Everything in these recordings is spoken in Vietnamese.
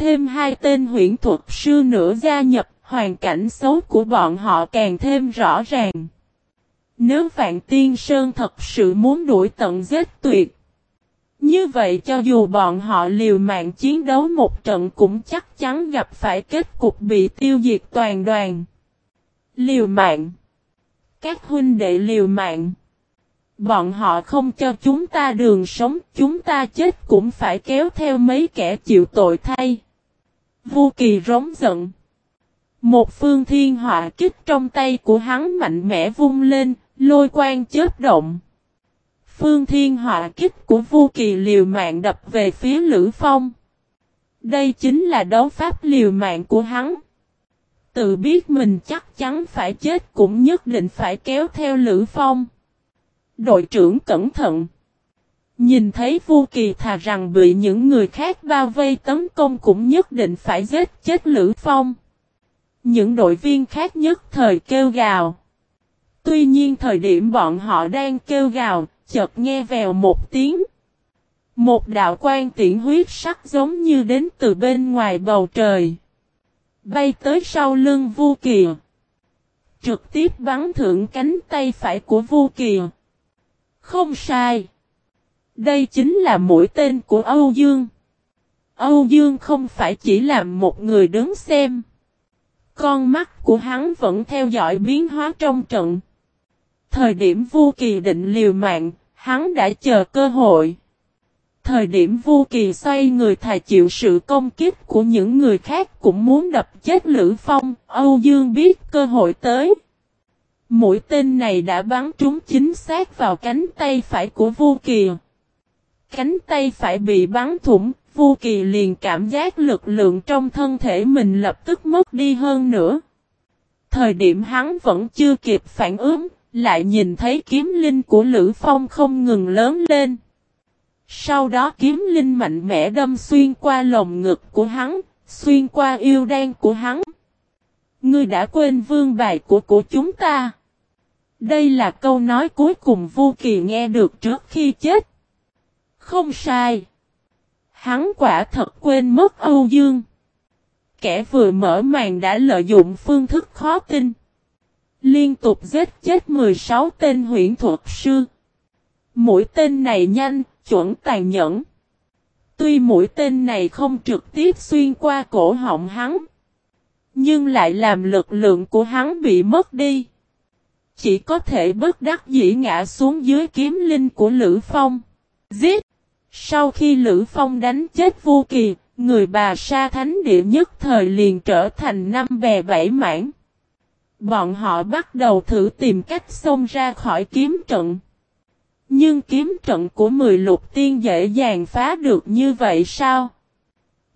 Thêm hai tên huyễn thuật sư nữa gia nhập, hoàn cảnh xấu của bọn họ càng thêm rõ ràng. Nếu Vạn Tiên Sơn thật sự muốn đuổi tận giết tuyệt, như vậy cho dù bọn họ liều mạng chiến đấu một trận cũng chắc chắn gặp phải kết cục bị tiêu diệt toàn đoàn. Liều mạng. Các huynh đệ liều mạng. Bọn họ không cho chúng ta đường sống, chúng ta chết cũng phải kéo theo mấy kẻ chịu tội thay. Vu Kỳ rống giận. Một phương thiên họa kích trong tay của hắn mạnh mẽ vung lên, lôi quang chết động. Phương thiên họa kích của Vu Kỳ liều mạng đập về phía Lữ Phong. Đây chính là đấu pháp liều mạng của hắn. Tự biết mình chắc chắn phải chết cũng nhất định phải kéo theo Lữ Phong. Đội trưởng cẩn thận. Nhìn thấy Vu Kỳ thà rằng bị những người khác bao vây tấn công cũng nhất định phải giết chết Lữ Phong. Những đội viên khác nhất thời kêu gào. Tuy nhiên thời điểm bọn họ đang kêu gào, chợt nghe vèo một tiếng. Một đạo quan tiễn huyết sắc giống như đến từ bên ngoài bầu trời. Bay tới sau lưng Vu Kỳ. Trực tiếp bắn thượng cánh tay phải của Vu Kỳ. Không sai. Đây chính là mũi tên của Âu Dương. Âu Dương không phải chỉ là một người đứng xem. Con mắt của hắn vẫn theo dõi biến hóa trong trận. Thời điểm Vu Kỳ định liều mạng, hắn đã chờ cơ hội. Thời điểm Vu Kỳ xoay người thà chịu sự công kích của những người khác cũng muốn đập chết Lữ Phong, Âu Dương biết cơ hội tới. Mũi tên này đã bắn trúng chính xác vào cánh tay phải của Vu Kỳ. Cánh tay phải bị bắn thủng, Vu Kỳ liền cảm giác lực lượng trong thân thể mình lập tức mất đi hơn nữa. Thời điểm hắn vẫn chưa kịp phản ứng, lại nhìn thấy kiếm linh của Lữ Phong không ngừng lớn lên. Sau đó kiếm linh mạnh mẽ đâm xuyên qua lồng ngực của hắn, xuyên qua yêu đan của hắn. Ngươi đã quên vương bài của của chúng ta. Đây là câu nói cuối cùng Vu Kỳ nghe được trước khi chết. Không sai. Hắn quả thật quên mất Âu Dương. Kẻ vừa mở màn đã lợi dụng phương thức khó tin. Liên tục giết chết 16 tên huyện thuật sư. Mũi tên này nhanh, chuẩn tàn nhẫn. Tuy mũi tên này không trực tiếp xuyên qua cổ họng hắn. Nhưng lại làm lực lượng của hắn bị mất đi. Chỉ có thể bất đắc dĩ ngã xuống dưới kiếm linh của Lữ Phong. Giết! Sau khi Lữ Phong đánh chết Vu Kỳ, người bà sa thánh địa nhất thời liền trở thành năm bè bảy mảng. Bọn họ bắt đầu thử tìm cách xông ra khỏi kiếm trận. Nhưng kiếm trận của mười lục tiên dễ dàng phá được như vậy sao?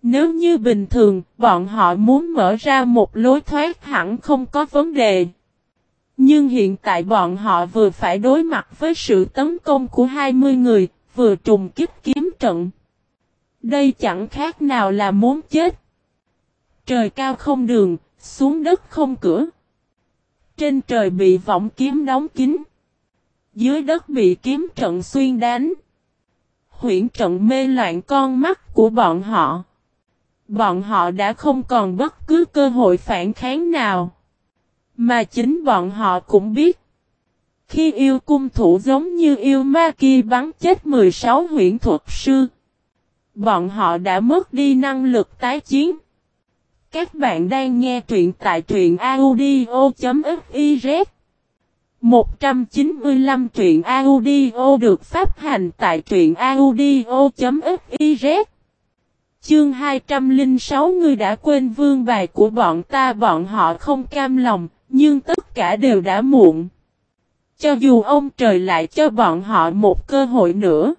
Nếu như bình thường, bọn họ muốn mở ra một lối thoát hẳn không có vấn đề. Nhưng hiện tại bọn họ vừa phải đối mặt với sự tấn công của 20 người, vừa trùng kích kiếm trận. Đây chẳng khác nào là muốn chết. Trời cao không đường, xuống đất không cửa. Trên trời bị vọng kiếm đóng kín. Dưới đất bị kiếm trận xuyên đánh. Huyển trận mê loạn con mắt của bọn họ. Bọn họ đã không còn bất cứ cơ hội phản kháng nào. Mà chính bọn họ cũng biết. Khi yêu cung thủ giống như yêu ma kia bắn chết 16 huyện thuật sư. Bọn họ đã mất đi năng lực tái chiến. Các bạn đang nghe truyện tại truyện audio.fiz 195 truyện audio được phát hành tại truyện audio.fiz Chương 206 người đã quên vương bài của bọn ta bọn họ không cam lòng, nhưng tất cả đều đã muộn. Cho dù ông trời lại cho bọn họ một cơ hội nữa.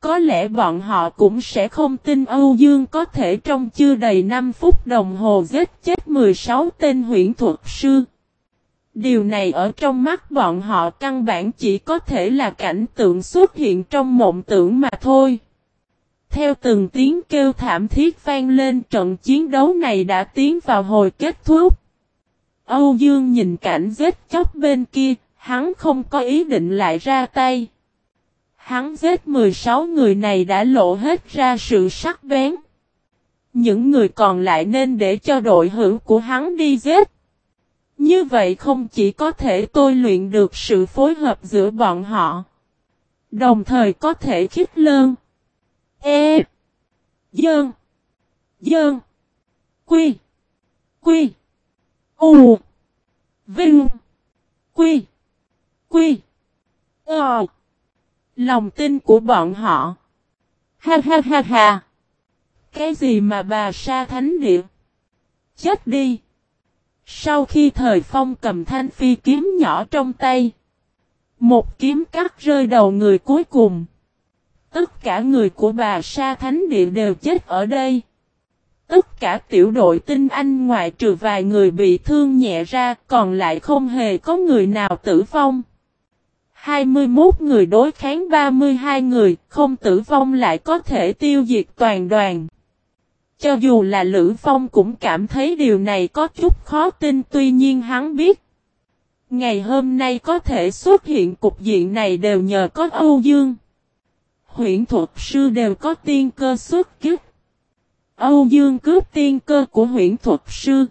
Có lẽ bọn họ cũng sẽ không tin Âu Dương có thể trong chưa đầy 5 phút đồng hồ giết chết 16 tên huyện thuật sư. Điều này ở trong mắt bọn họ căn bản chỉ có thể là cảnh tượng xuất hiện trong mộng tưởng mà thôi. Theo từng tiếng kêu thảm thiết vang lên trận chiến đấu này đã tiến vào hồi kết thúc. Âu Dương nhìn cảnh giết chóc bên kia, hắn không có ý định lại ra tay. Hắn giết 16 người này đã lộ hết ra sự sắc bén. những người còn lại nên để cho đội hữu của hắn đi giết. Như vậy không chỉ có thể tôi luyện được sự phối hợp giữa bọn họ, đồng thời có thể khích lơn. E. Dơn. Dơn. Quy. Quy. U. Vinh. Quy. Quy. Ờ. Lòng tin của bọn họ. Ha ha ha ha. Cái gì mà bà sa thánh địa? Chết đi. Sau khi thời phong cầm thanh phi kiếm nhỏ trong tay. Một kiếm cắt rơi đầu người cuối cùng. Tất cả người của bà sa thánh địa đều chết ở đây. Tất cả tiểu đội tinh anh ngoại trừ vài người bị thương nhẹ ra, còn lại không hề có người nào tử vong. 21 người đối kháng 32 người, không tử vong lại có thể tiêu diệt toàn đoàn. Cho dù là Lữ Phong cũng cảm thấy điều này có chút khó tin tuy nhiên hắn biết. Ngày hôm nay có thể xuất hiện cục diện này đều nhờ có Âu Dương. Huyện thuật sư đều có tiên cơ xuất kích. Âu Dương cướp tiên cơ của huyện thuật sư.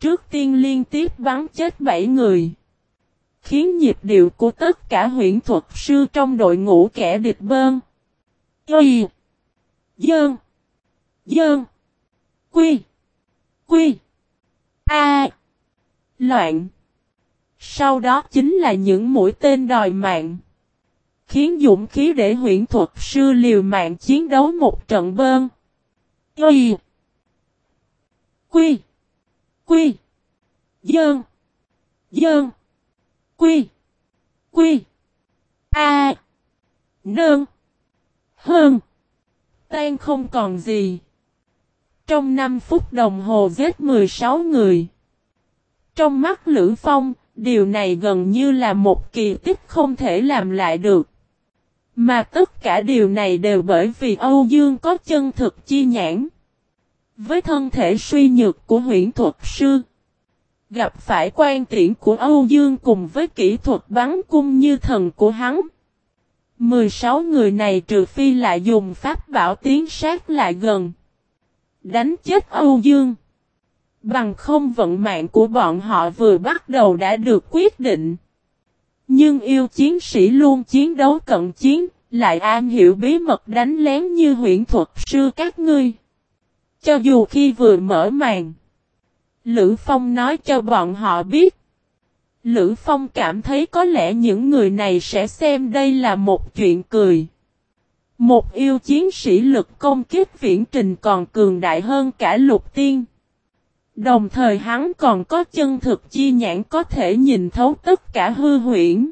Trước tiên liên tiếp bắn chết 7 người. Khiến nhịp điệu của tất cả huyện thuật sư trong đội ngũ kẻ địch bơn. Y. Dơn. Dơn. Quy. Quy. A. Loạn. Sau đó chính là những mũi tên đòi mạng. Khiến dũng khí để huyện thuật sư liều mạng chiến đấu một trận bơn. Y. Quy. Quy. Dơn. Dơn. Quy. Quy. A. Nương. Hơn. Tan không còn gì. Trong 5 phút đồng hồ giết 16 người. Trong mắt Lữ Phong, điều này gần như là một kỳ tích không thể làm lại được. Mà tất cả điều này đều bởi vì Âu Dương có chân thực chi nhãn. Với thân thể suy nhược của huyện thuật sư. Gặp phải quan tiễn của Âu Dương cùng với kỹ thuật bắn cung như thần của hắn. 16 người này trừ phi lại dùng pháp bảo tiến sát lại gần. Đánh chết Âu Dương. Bằng không vận mạng của bọn họ vừa bắt đầu đã được quyết định. Nhưng yêu chiến sĩ luôn chiến đấu cận chiến, lại an hiểu bí mật đánh lén như huyện thuật sư các ngươi. Cho dù khi vừa mở màn, Lữ Phong nói cho bọn họ biết. Lữ Phong cảm thấy có lẽ những người này sẽ xem đây là một chuyện cười. Một yêu chiến sĩ lực công kích viễn trình còn cường đại hơn cả lục tiên. Đồng thời hắn còn có chân thực chi nhãn có thể nhìn thấu tất cả hư huyễn.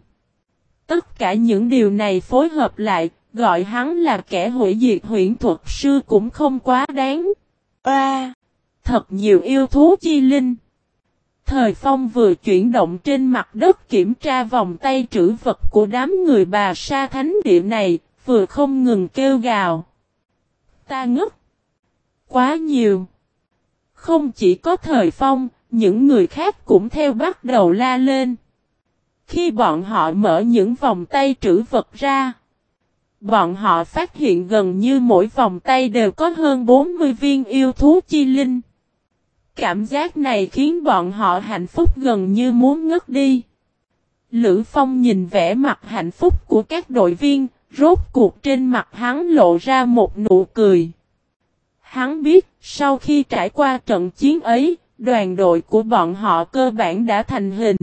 Tất cả những điều này phối hợp lại, gọi hắn là kẻ hủy diệt huyễn thuật sư cũng không quá đáng. À thật nhiều yêu thú chi linh. Thời phong vừa chuyển động trên mặt đất kiểm tra vòng tay trữ vật của đám người bà sa thánh địa này, vừa không ngừng kêu gào. Ta ngất. Quá nhiều. Không chỉ có thời phong, những người khác cũng theo bắt đầu la lên. Khi bọn họ mở những vòng tay trữ vật ra, bọn họ phát hiện gần như mỗi vòng tay đều có hơn 40 viên yêu thú chi linh. Cảm giác này khiến bọn họ hạnh phúc gần như muốn ngất đi. Lữ Phong nhìn vẻ mặt hạnh phúc của các đội viên, rốt cuộc trên mặt hắn lộ ra một nụ cười. Hắn biết, sau khi trải qua trận chiến ấy, đoàn đội của bọn họ cơ bản đã thành hình.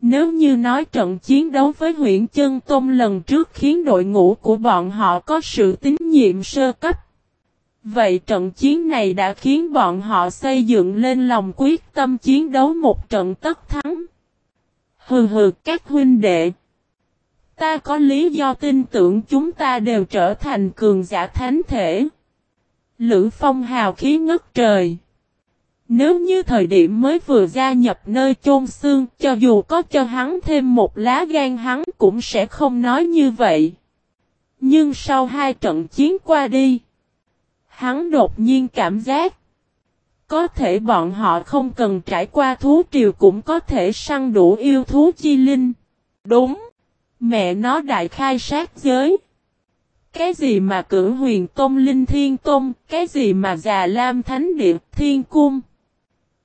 Nếu như nói trận chiến đấu với huyện Chân Tôn lần trước khiến đội ngũ của bọn họ có sự tín nhiệm sơ cấp. Vậy trận chiến này đã khiến bọn họ xây dựng lên lòng quyết tâm chiến đấu một trận tất thắng. Hừ hừ các huynh đệ. Ta có lý do tin tưởng chúng ta đều trở thành cường giả thánh thể. Lữ phong hào khí ngất trời. Nếu như thời điểm mới vừa gia nhập nơi chôn xương, cho dù có cho hắn thêm một lá gan hắn cũng sẽ không nói như vậy. Nhưng sau hai trận chiến qua đi, hắn đột nhiên cảm giác, có thể bọn họ không cần trải qua thú triều cũng có thể săn đủ yêu thú chi linh. Đúng, mẹ nó đại khai sát giới. cái gì mà cử huyền tôn linh thiên tôn, cái gì mà già lam thánh địa, thiên cung.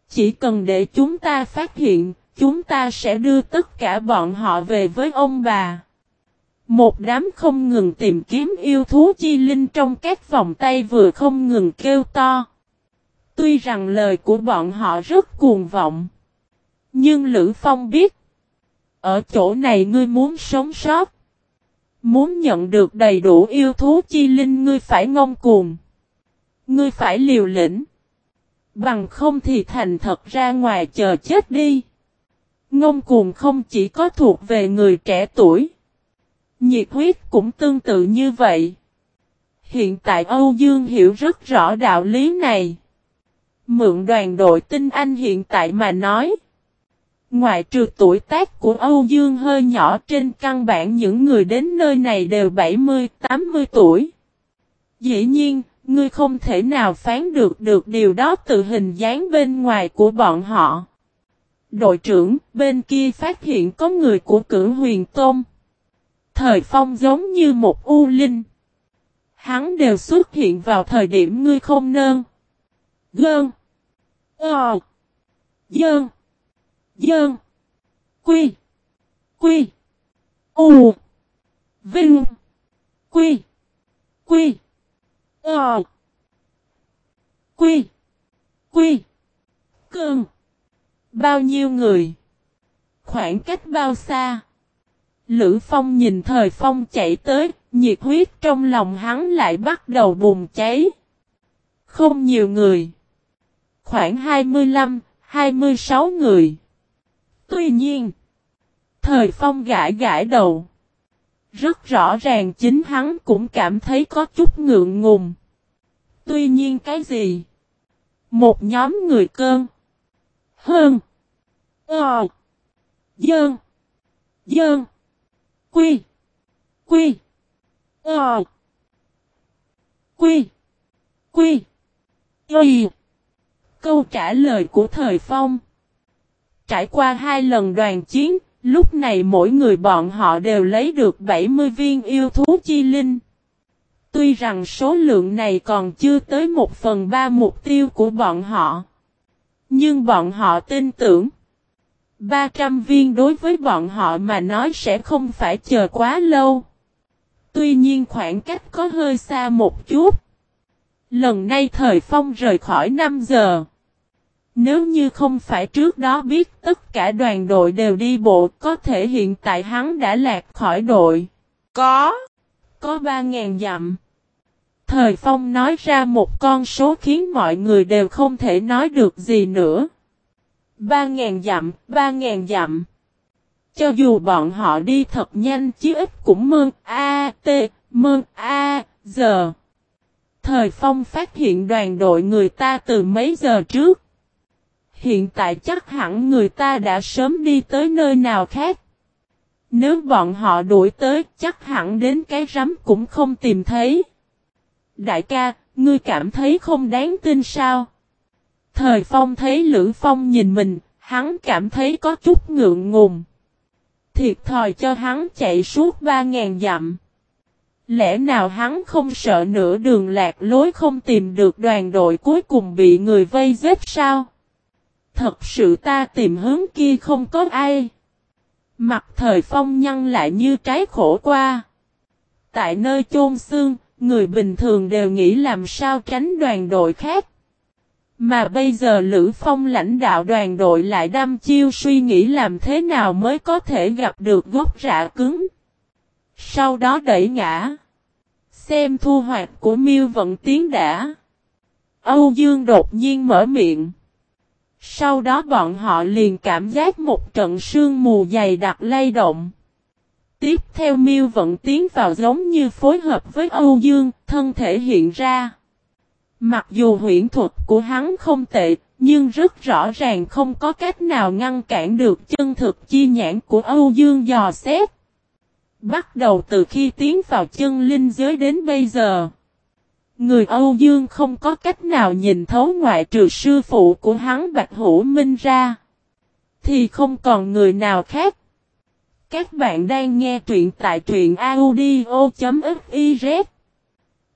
Chỉ cần để chúng ta phát hiện, chúng ta sẽ đưa tất cả bọn họ về với ông bà. Một đám không ngừng tìm kiếm yêu thú chi linh trong các vòng tay vừa không ngừng kêu to. Tuy rằng lời của bọn họ rất cuồng vọng. Nhưng Lữ Phong biết. Ở chỗ này ngươi muốn sống sót. Muốn nhận được đầy đủ yêu thú chi linh ngươi phải ngông cuồng. Ngươi phải liều lĩnh. Bằng không thì thành thật ra ngoài chờ chết đi. Ngông cuồng không chỉ có thuộc về người trẻ tuổi. Nhiệt huyết cũng tương tự như vậy. Hiện tại Âu Dương hiểu rất rõ đạo lý này. Mượn đoàn đội tinh anh hiện tại mà nói. ngoài trừ tuổi tác của Âu Dương hơi nhỏ trên căn bản những người đến nơi này đều 70-80 tuổi. Dĩ nhiên, ngươi không thể nào phán được được điều đó từ hình dáng bên ngoài của bọn họ. Đội trưởng, bên kia phát hiện có người của cử huyền tôn. Thời phong giống như một u linh. Hắn đều xuất hiện vào thời điểm ngươi không nơn. Gơn. Ờ. Dơn. Dơn. Quy. Quy. U. Vinh. Quy. Quy. Ờ. Quy. Quy. Cơn. Bao nhiêu người? Khoảng cách bao xa? Lữ Phong nhìn thời Phong chạy tới, nhiệt huyết trong lòng hắn lại bắt đầu bùng cháy. Không nhiều người. Khoảng 25, 26 người. Tuy nhiên, thời Phong gãi gãi đầu. Rất rõ ràng chính hắn cũng cảm thấy có chút ngượng ngùng. Tuy nhiên cái gì? Một nhóm người cơn. Hơn. Ờ. Dơn. Dơn. Quy. Quy. Ờ. Quy. Quy. Y. Câu trả lời của thời phong. Trải qua hai lần đoàn chiến, lúc này mỗi người bọn họ đều lấy được 70 viên yêu thú chi linh. Tuy rằng số lượng này còn chưa tới một phần ba mục tiêu của bọn họ. Nhưng bọn họ tin tưởng. 300 viên đối với bọn họ mà nói sẽ không phải chờ quá lâu. Tuy nhiên khoảng cách có hơi xa một chút. Lần này thời phong rời khỏi 5 giờ. Nếu như không phải trước đó biết tất cả đoàn đội đều đi bộ có thể hiện tại hắn đã lạc khỏi đội. Có. Có 3.000 dặm. Thời phong nói ra một con số khiến mọi người đều không thể nói được gì nữa. Ba ngàn dặm, ba ngàn dặm. Cho dù bọn họ đi thật nhanh chứ ít cũng mơn A, T, mơn A, giờ. Thời phong phát hiện đoàn đội người ta từ mấy giờ trước. Hiện tại chắc hẳn người ta đã sớm đi tới nơi nào khác. Nếu bọn họ đuổi tới chắc hẳn đến cái rắm cũng không tìm thấy. Đại ca, ngươi cảm thấy không đáng tin sao? Thời Phong thấy Lữ Phong nhìn mình, hắn cảm thấy có chút ngượng ngùng. Thiệt thòi cho hắn chạy suốt ba ngàn dặm. Lẽ nào hắn không sợ nửa đường lạc lối không tìm được đoàn đội cuối cùng bị người vây giết sao? Thật sự ta tìm hướng kia không có ai. Mặt thời phong nhăn lại như trái khổ qua. Tại nơi chôn xương, người bình thường đều nghĩ làm sao tránh đoàn đội khác. Mà bây giờ Lữ Phong lãnh đạo đoàn đội lại đâm chiêu suy nghĩ làm thế nào mới có thể gặp được gốc rạ cứng. Sau đó đẩy ngã. Xem thu hoạch của miêu vận tiến đã. Âu Dương đột nhiên mở miệng. Sau đó bọn họ liền cảm giác một trận sương mù dày đặc lay động. Tiếp theo miêu vận tiến vào giống như phối hợp với Âu Dương, thân thể hiện ra. Mặc dù huyễn thuật của hắn không tệ, nhưng rất rõ ràng không có cách nào ngăn cản được chân thực chi nhãn của Âu Dương dò xét. Bắt đầu từ khi tiến vào chân linh giới đến bây giờ. Người Âu Dương không có cách nào nhìn thấu ngoại trừ sư phụ của hắn Bạch Hữu Minh ra. Thì không còn người nào khác. Các bạn đang nghe truyện tại truyện audio.fif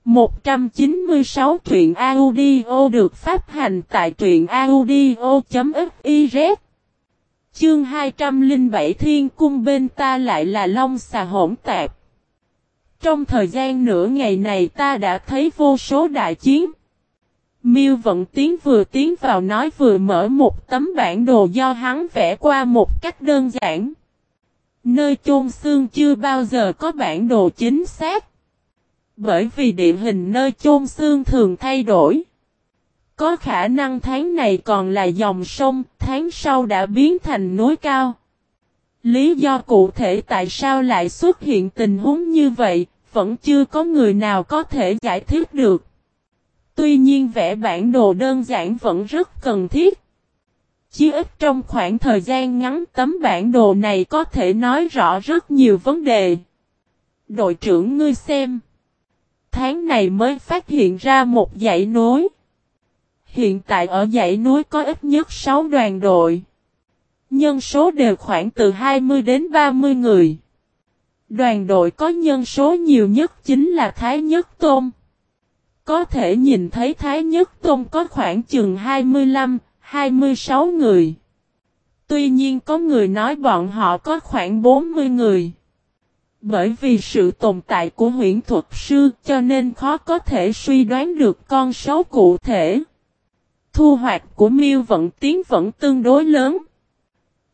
196 truyện audio được phát hành tại truyện audio.fiz Chương 207 Thiên Cung bên ta lại là Long xà hỗn tạp. Trong thời gian nửa ngày này ta đã thấy vô số đại chiến. Miêu Vận Tiến vừa tiến vào nói vừa mở một tấm bản đồ do hắn vẽ qua một cách đơn giản. Nơi chôn xương chưa bao giờ có bản đồ chính xác. Bởi vì địa hình nơi chôn xương thường thay đổi. Có khả năng tháng này còn là dòng sông, tháng sau đã biến thành núi cao. Lý do cụ thể tại sao lại xuất hiện tình huống như vậy, vẫn chưa có người nào có thể giải thích được. Tuy nhiên vẽ bản đồ đơn giản vẫn rất cần thiết. Chỉ ít trong khoảng thời gian ngắn tấm bản đồ này có thể nói rõ rất nhiều vấn đề. Đội trưởng ngươi xem. Tháng này mới phát hiện ra một dãy núi. Hiện tại ở dãy núi có ít nhất 6 đoàn đội. Nhân số đều khoảng từ 20 đến 30 người. Đoàn đội có nhân số nhiều nhất chính là Thái Nhất Tôn. Có thể nhìn thấy Thái Nhất Tôn có khoảng chừng 25, 26 người. Tuy nhiên có người nói bọn họ có khoảng 40 người. Bởi vì sự tồn tại của huyện thuật sư, cho nên khó có thể suy đoán được con số cụ thể. Thu hoạch của miêu vận tiến vẫn tương đối lớn.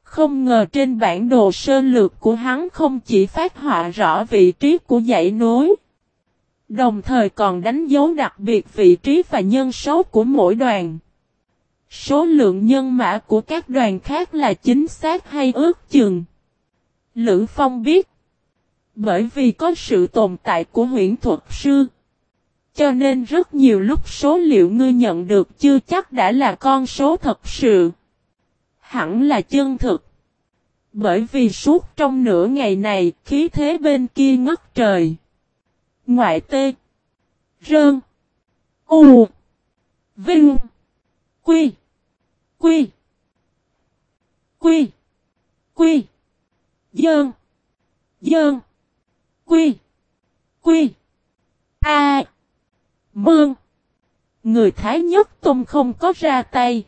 Không ngờ trên bản đồ sơ lược của hắn không chỉ phát họa rõ vị trí của dãy núi. Đồng thời còn đánh dấu đặc biệt vị trí và nhân số của mỗi đoàn. Số lượng nhân mã của các đoàn khác là chính xác hay ước chừng. Lữ Phong biết. Bởi vì có sự tồn tại của huyện thuật sư. Cho nên rất nhiều lúc số liệu ngươi nhận được chưa chắc đã là con số thật sự. Hẳn là chân thực. Bởi vì suốt trong nửa ngày này, khí thế bên kia ngất trời. Ngoại tê. Rơn. U. Vinh. Quy. Quy. Quy. Quy. Dơn. Dơn. Quy. Quy. A. Mương. Người Thái Nhất Tông không có ra tay.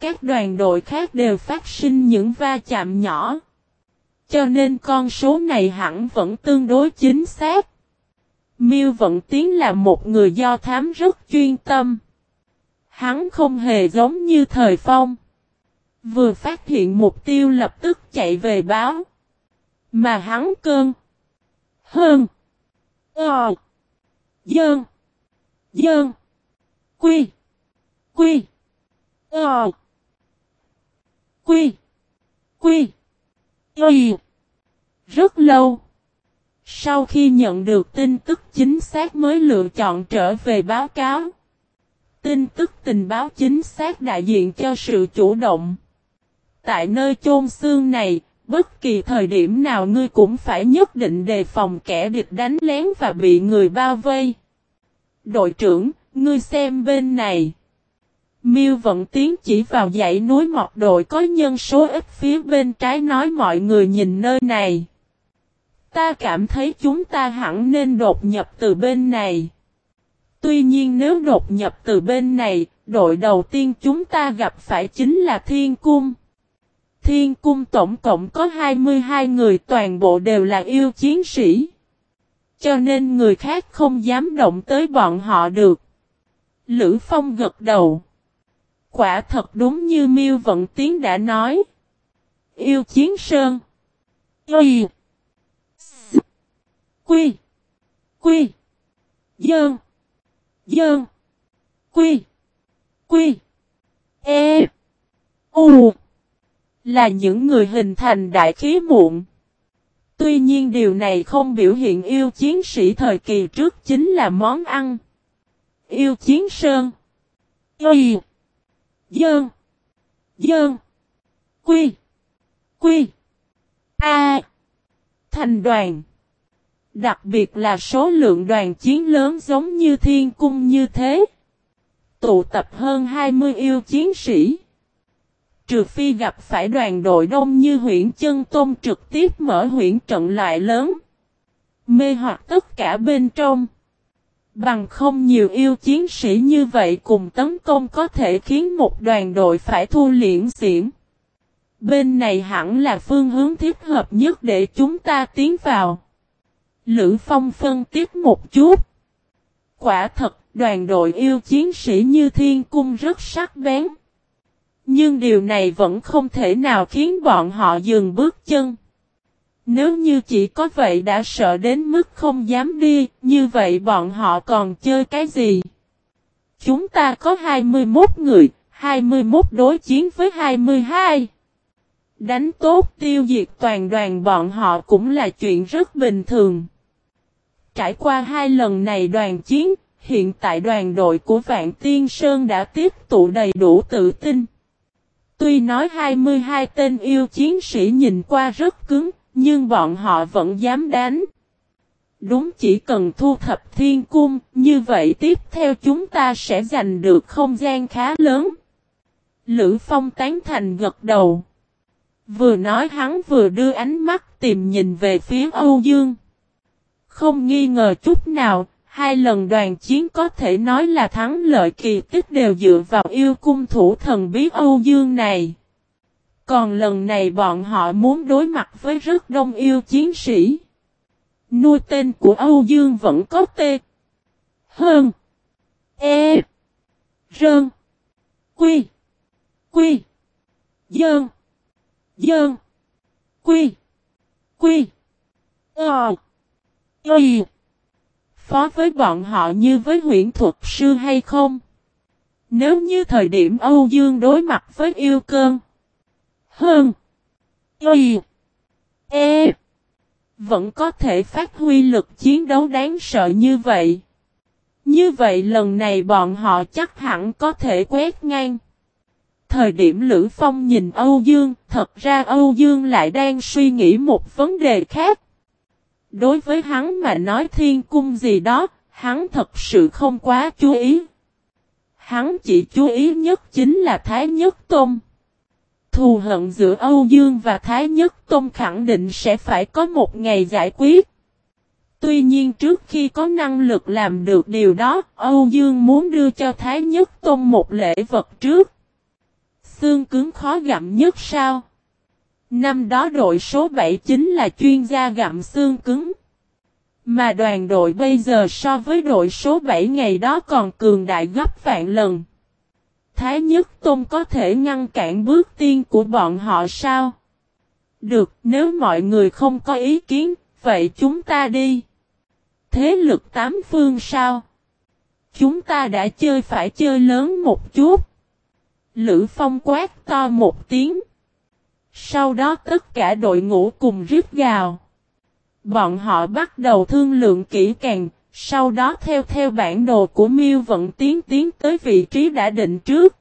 Các đoàn đội khác đều phát sinh những va chạm nhỏ. Cho nên con số này hẳn vẫn tương đối chính xác. Miêu Vận Tiến là một người do thám rất chuyên tâm. Hắn không hề giống như thời phong. Vừa phát hiện mục tiêu lập tức chạy về báo. Mà hắn cơn. Hơn. Ờ. Dơn. Dơn. Quy. Quy. Ờ. Quy. Quy. Y. Rất lâu. Sau khi nhận được tin tức chính xác mới lựa chọn trở về báo cáo. Tin tức tình báo chính xác đại diện cho sự chủ động. Tại nơi chôn xương này, bất kỳ thời điểm nào ngươi cũng phải nhất định đề phòng kẻ địch đánh lén và bị người bao vây. Đội trưởng, ngươi xem bên này. Miêu vận tiến chỉ vào dãy núi mọc đội có nhân số ít phía bên trái nói mọi người nhìn nơi này. Ta cảm thấy chúng ta hẳn nên đột nhập từ bên này. Tuy nhiên nếu đột nhập từ bên này, đội đầu tiên chúng ta gặp phải chính là Thiên Cung. Thiên Cung tổng cộng có 22 người, toàn bộ đều là yêu chiến sĩ. Cho nên người khác không dám động tới bọn họ được. Lữ Phong gật đầu. Quả thật đúng như Miêu Vận Tiến đã nói. Yêu chiến sơn. Y. Quy. Quy. Dơn. Dơn. Quy. Quy. E. U. Là những người hình thành đại khí muộn. Tuy nhiên điều này không biểu hiện yêu chiến sĩ thời kỳ trước chính là món ăn. Yêu chiến sơn. Y. Dơn. Dơn. Quy. Quy. A. Thành đoàn. Đặc biệt là số lượng đoàn chiến lớn giống như thiên cung như thế. Tụ tập hơn 20 yêu chiến sĩ. Trừ phi gặp phải đoàn đội đông như huyện chân tôn trực tiếp mở huyện trận lại lớn. Mê hoặc tất cả bên trong. Bằng không nhiều yêu chiến sĩ như vậy cùng tấn công có thể khiến một đoàn đội phải thu liễn xiển. Bên này hẳn là phương hướng thích hợp nhất để chúng ta tiến vào. Lữ Phong phân tiếp một chút. Quả thật, đoàn đội yêu chiến sĩ như thiên cung rất sắc bén. Nhưng điều này vẫn không thể nào khiến bọn họ dừng bước chân. Nếu như chỉ có vậy đã sợ đến mức không dám đi, như vậy bọn họ còn chơi cái gì? Chúng ta có 21 người, 21 đối chiến với 22. Đánh tốt tiêu diệt toàn đoàn bọn họ cũng là chuyện rất bình thường. Trải qua hai lần này đoàn chiến, hiện tại đoàn đội của Vạn Tiên Sơn đã tiếp tụ đầy đủ tự tin. Tuy nói 22 tên yêu chiến sĩ nhìn qua rất cứng, nhưng bọn họ vẫn dám đánh. Đúng chỉ cần thu thập thiên cung, như vậy tiếp theo chúng ta sẽ giành được không gian khá lớn. Lữ Phong tán thành gật đầu. Vừa nói hắn vừa đưa ánh mắt tìm nhìn về phía Âu Dương. Không nghi ngờ chút nào, hai lần đoàn chiến có thể nói là thắng lợi kỳ tích đều dựa vào yêu cung thủ thần bí Âu Dương này. Còn lần này bọn họ muốn đối mặt với rất đông yêu chiến sĩ. Nuôi tên của Âu Dương vẫn có tê. Hơn. E. Rơn. Quy. Quy. Dơn. Dơn. Quy. Quy. Ờ. Y. Phó với bọn họ như với huyện thuật sư hay không? Nếu như thời điểm Âu Dương đối mặt với yêu cơn. Hơn. Y. E. Vẫn có thể phát huy lực chiến đấu đáng sợ như vậy. Như vậy lần này bọn họ chắc hẳn có thể quét ngang. Thời điểm Lữ Phong nhìn Âu Dương, thật ra Âu Dương lại đang suy nghĩ một vấn đề khác. Đối với hắn mà nói thiên cung gì đó, hắn thật sự không quá chú ý. Hắn chỉ chú ý nhất chính là Thái Nhất Tôn. Thù hận giữa Âu Dương và Thái Nhất Tôn khẳng định sẽ phải có một ngày giải quyết. Tuy nhiên trước khi có năng lực làm được điều đó, Âu Dương muốn đưa cho Thái Nhất Tôn một lễ vật trước. Xương cứng khó gặm nhất sao? Năm đó đội số 7 chính là chuyên gia gặm xương cứng. Mà đoàn đội bây giờ so với đội số 7 ngày đó còn cường đại gấp vạn lần. Thái Nhất Tôn có thể ngăn cản bước tiên của bọn họ sao? Được, nếu mọi người không có ý kiến, vậy chúng ta đi. Thế lực tám phương sao? Chúng ta đã chơi phải chơi lớn một chút. Lữ Phong quát to một tiếng. Sau đó tất cả đội ngũ cùng rít gào. Bọn họ bắt đầu thương lượng kỹ càng, sau đó theo theo bản đồ của Miêu Vận tiến tiến tới vị trí đã định trước.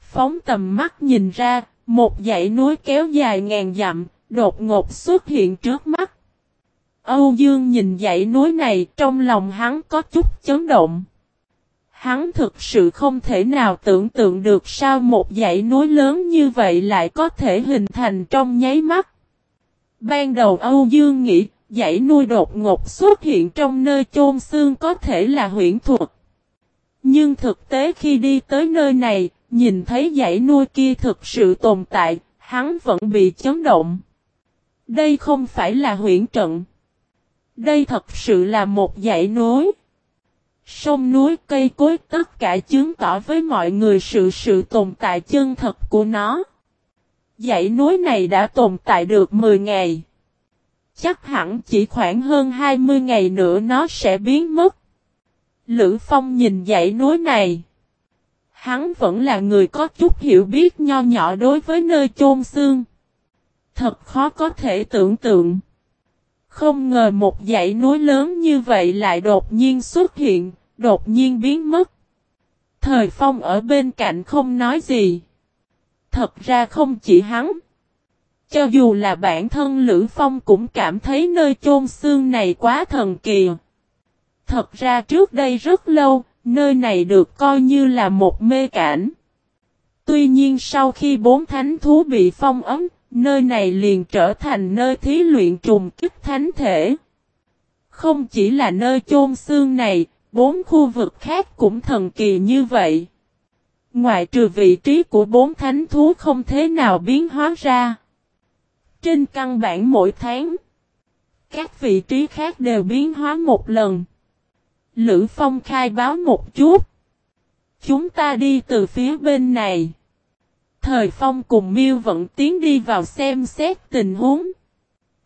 Phóng tầm mắt nhìn ra, một dãy núi kéo dài ngàn dặm, đột ngột xuất hiện trước mắt. Âu Dương nhìn dãy núi này trong lòng hắn có chút chấn động. Hắn thực sự không thể nào tưởng tượng được sao một dãy núi lớn như vậy lại có thể hình thành trong nháy mắt. Ban đầu Âu Dương nghĩ dãy núi đột ngột xuất hiện trong nơi chôn xương có thể là huyễn thuật. Nhưng thực tế khi đi tới nơi này, nhìn thấy dãy núi kia thực sự tồn tại, hắn vẫn bị chấn động. Đây không phải là huyễn trận. Đây thật sự là một dãy núi. Sông núi cây cối tất cả chứng tỏ với mọi người sự sự tồn tại chân thật của nó. Dãy núi này đã tồn tại được 10 ngày. Chắc hẳn chỉ khoảng hơn 20 ngày nữa nó sẽ biến mất. Lữ Phong nhìn dãy núi này. Hắn vẫn là người có chút hiểu biết nho nhỏ đối với nơi chôn xương. Thật khó có thể tưởng tượng. Không ngờ một dãy núi lớn như vậy lại đột nhiên xuất hiện, đột nhiên biến mất. Thời Phong ở bên cạnh không nói gì. Thật ra không chỉ hắn. Cho dù là bản thân Lữ Phong cũng cảm thấy nơi chôn xương này quá thần kỳ. Thật ra trước đây rất lâu, nơi này được coi như là một mê cảnh. Tuy nhiên sau khi bốn thánh thú bị phong ấm, nơi này liền trở thành nơi thí luyện trùng kích thánh thể. Không chỉ là nơi chôn xương này, Bốn khu vực khác cũng thần kỳ như vậy. Ngoại trừ vị trí của bốn thánh thú không thế nào biến hóa ra. Trên căn bản mỗi tháng, các vị trí khác đều biến hóa một lần. Lữ Phong khai báo một chút. Chúng ta đi từ phía bên này. Thời Phong cùng Miêu vẫn tiến đi vào xem xét tình huống.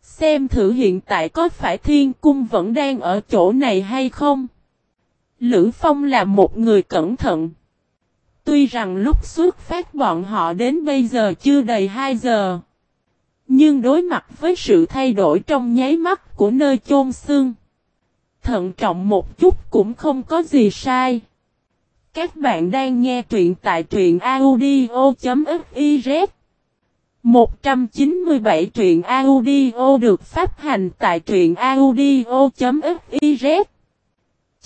Xem thử hiện tại có phải Thiên Cung vẫn đang ở chỗ này hay không. Lữ Phong là một người cẩn thận. Tuy rằng lúc xuất phát bọn họ đến bây giờ chưa đầy 2 giờ. Nhưng đối mặt với sự thay đổi trong nháy mắt của nơi chôn xương. Thận trọng một chút cũng không có gì sai. Các bạn đang nghe truyện tại truyện audio.fiz 197 truyện audio được phát hành tại truyện audio.fiz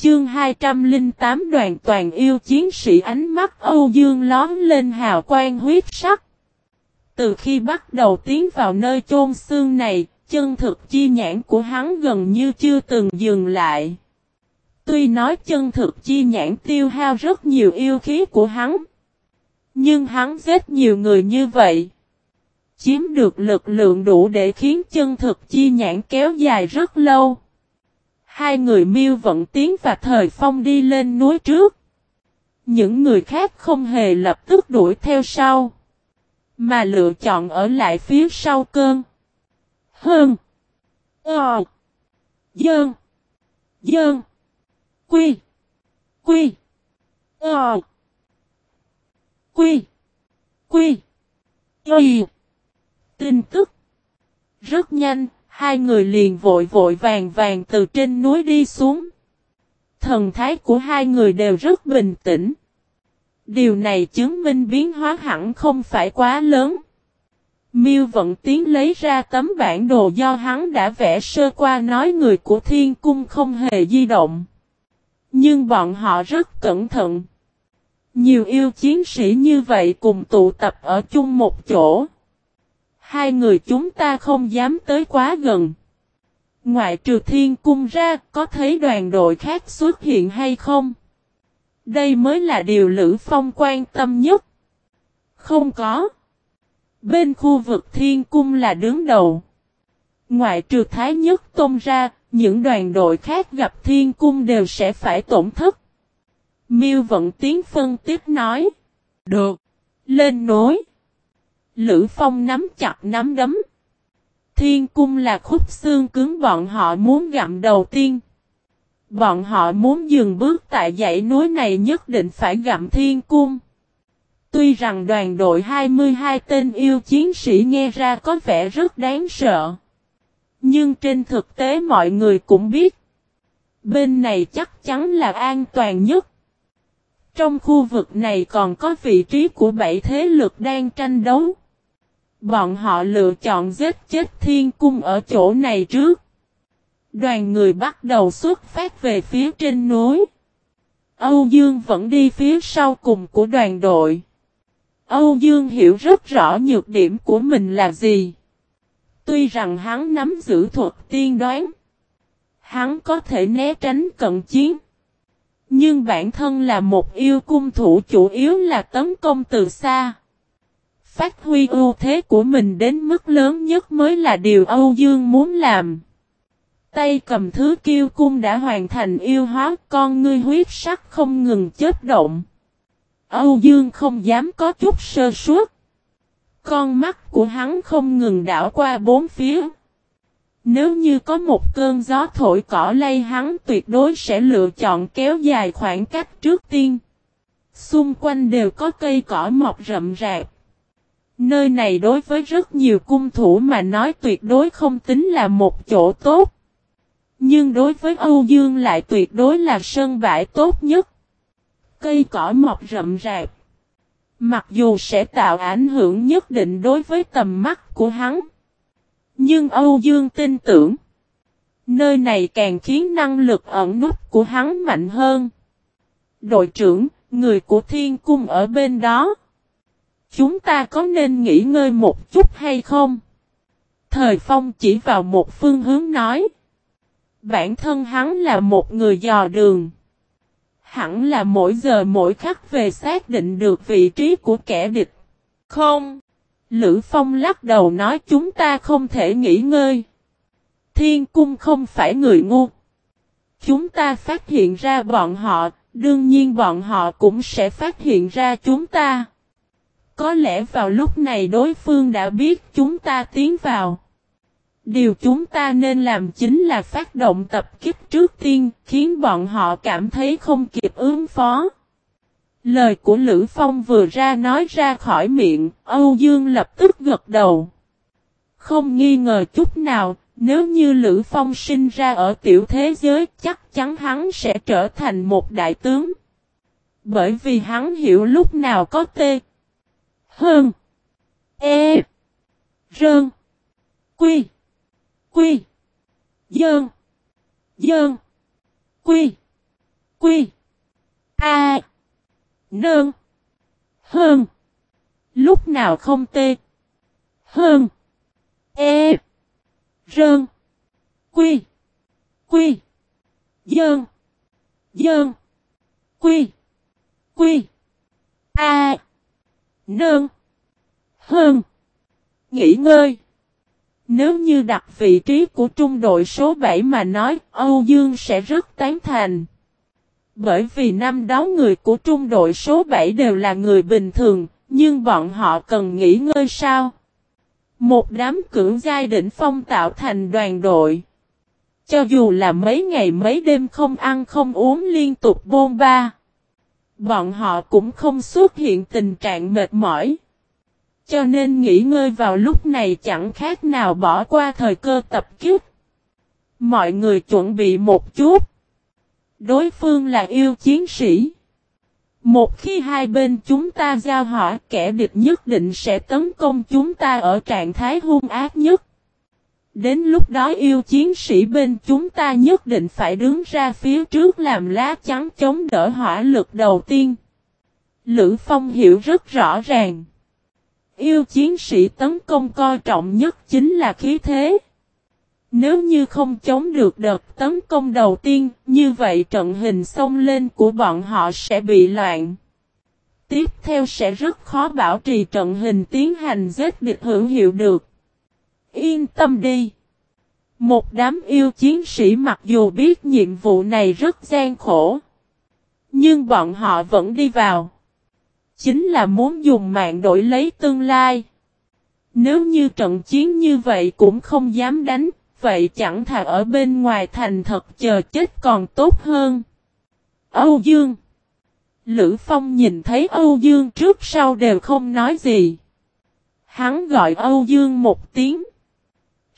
Chương 208 đoàn toàn yêu chiến sĩ ánh mắt Âu Dương lóm lên hào quang huyết sắc. Từ khi bắt đầu tiến vào nơi chôn xương này, chân thực chi nhãn của hắn gần như chưa từng dừng lại. Tuy nói chân thực chi nhãn tiêu hao rất nhiều yêu khí của hắn. Nhưng hắn giết nhiều người như vậy. Chiếm được lực lượng đủ để khiến chân thực chi nhãn kéo dài rất lâu. Hai người miêu vận tiến và thời phong đi lên núi trước. Những người khác không hề lập tức đuổi theo sau. Mà lựa chọn ở lại phía sau cơn. Hơn. Ờ. Dơn. Dơn. Quy. Quy. Ờ. Quy. Quy. Quy. Tin tức. Rất nhanh, hai người liền vội vội vàng vàng từ trên núi đi xuống. Thần thái của hai người đều rất bình tĩnh. Điều này chứng minh biến hóa hẳn không phải quá lớn. Miêu Vận Tiến lấy ra tấm bản đồ do hắn đã vẽ sơ qua nói người của thiên cung không hề di động. Nhưng bọn họ rất cẩn thận. Nhiều yêu chiến sĩ như vậy cùng tụ tập ở chung một chỗ. Hai người chúng ta không dám tới quá gần. Ngoại trừ thiên cung ra, có thấy đoàn đội khác xuất hiện hay không? Đây mới là điều Lữ Phong quan tâm nhất. Không có. Bên khu vực thiên cung là đứng đầu. Ngoại trừ Thái Nhất Tôn ra, những đoàn đội khác gặp thiên cung đều sẽ phải tổn thất. Miêu Vận Tiến phân tiếp nói. Được. Lên nối. Lữ Phong nắm chặt nắm đấm. Thiên cung là khúc xương cứng bọn họ muốn gặm đầu tiên. Bọn họ muốn dừng bước tại dãy núi này nhất định phải gặm thiên cung. Tuy rằng đoàn đội 22 tên yêu chiến sĩ nghe ra có vẻ rất đáng sợ. Nhưng trên thực tế mọi người cũng biết. Bên này chắc chắn là an toàn nhất. Trong khu vực này còn có vị trí của bảy thế lực đang tranh đấu. Bọn họ lựa chọn giết chết thiên cung ở chỗ này trước. Đoàn người bắt đầu xuất phát về phía trên núi. Âu Dương vẫn đi phía sau cùng của đoàn đội. Âu Dương hiểu rất rõ nhược điểm của mình là gì. Tuy rằng hắn nắm giữ thuật tiên đoán. Hắn có thể né tránh cận chiến. Nhưng bản thân là một yêu cung thủ chủ yếu là tấn công từ xa. Phát huy ưu thế của mình đến mức lớn nhất mới là điều Âu Dương muốn làm. Tay cầm thứ kiêu cung đã hoàn thành yêu hóa, con ngươi huyết sắc không ngừng chết động. Âu Dương không dám có chút sơ suất. Con mắt của hắn không ngừng đảo qua bốn phía. Nếu như có một cơn gió thổi cỏ lay, hắn tuyệt đối sẽ lựa chọn kéo dài khoảng cách trước tiên. Xung quanh đều có cây cỏ mọc rậm rạp. Nơi này đối với rất nhiều cung thủ mà nói tuyệt đối không tính là một chỗ tốt. Nhưng đối với Âu Dương lại tuyệt đối là sân bãi tốt nhất. Cây cỏ mọc rậm rạp. Mặc dù sẽ tạo ảnh hưởng nhất định đối với tầm mắt của hắn. Nhưng Âu Dương tin tưởng. Nơi này càng khiến năng lực ẩn nút của hắn mạnh hơn. Đội trưởng, người của thiên cung ở bên đó. Chúng ta có nên nghỉ ngơi một chút hay không? Thời Phong chỉ vào một phương hướng nói. Bản thân hắn là một người dò đường. Hẳn là mỗi giờ mỗi khắc về xác định được vị trí của kẻ địch. Không. Lữ Phong lắc đầu nói chúng ta không thể nghỉ ngơi. Thiên cung không phải người ngu. Chúng ta phát hiện ra bọn họ, đương nhiên bọn họ cũng sẽ phát hiện ra chúng ta. Có lẽ vào lúc này đối phương đã biết chúng ta tiến vào. Điều chúng ta nên làm chính là phát động tập kích trước tiên, khiến bọn họ cảm thấy không kịp ứng phó. Lời của Lữ Phong vừa ra nói ra khỏi miệng, Âu Dương lập tức gật đầu. Không nghi ngờ chút nào, nếu như Lữ Phong sinh ra ở tiểu thế giới chắc chắn hắn sẽ trở thành một đại tướng. Bởi vì hắn hiểu lúc nào có tê, hơn, e, rơn, quy, quy, dơn, dơn, quy, quy, a, nơn, hơn, lúc nào không tê, hơn, e, Rơn. Quy. Quy. Dơn. Dơn. Quy. Quy. A. Nơn. Hơn. Nghỉ ngơi. Nếu như đặt vị trí của trung đội số 7 mà nói, Âu Dương sẽ rất tán thành. Bởi vì năm đó người của trung đội số 7 đều là người bình thường, nhưng bọn họ cần nghỉ ngơi sao? Một đám cưỡng giai đỉnh phong tạo thành đoàn đội. Cho dù là mấy ngày mấy đêm không ăn không uống liên tục bôn ba. Bọn họ cũng không xuất hiện tình trạng mệt mỏi. Cho nên nghỉ ngơi vào lúc này chẳng khác nào bỏ qua thời cơ tập kích. Mọi người chuẩn bị một chút. Đối phương là yêu chiến sĩ. Một khi hai bên chúng ta giao hỏa, kẻ địch nhất định sẽ tấn công chúng ta ở trạng thái hung ác nhất. Đến lúc đó yêu chiến sĩ bên chúng ta nhất định phải đứng ra phía trước làm lá chắn chống đỡ hỏa lực đầu tiên. Lữ Phong hiểu rất rõ ràng. Yêu chiến sĩ tấn công coi trọng nhất chính là khí thế. Nếu như không chống được đợt tấn công đầu tiên, như vậy trận hình xông lên của bọn họ sẽ bị loạn. Tiếp theo sẽ rất khó bảo trì trận hình tiến hành giết địch hữu hiệu được. Yên tâm đi. Một đám yêu chiến sĩ mặc dù biết nhiệm vụ này rất gian khổ. Nhưng bọn họ vẫn đi vào. Chính là muốn dùng mạng đổi lấy tương lai. Nếu như trận chiến như vậy cũng không dám đánh, vậy chẳng thà ở bên ngoài thành thật chờ chết còn tốt hơn. Âu Dương Lữ Phong nhìn thấy Âu Dương trước sau đều không nói gì. Hắn gọi Âu Dương một tiếng.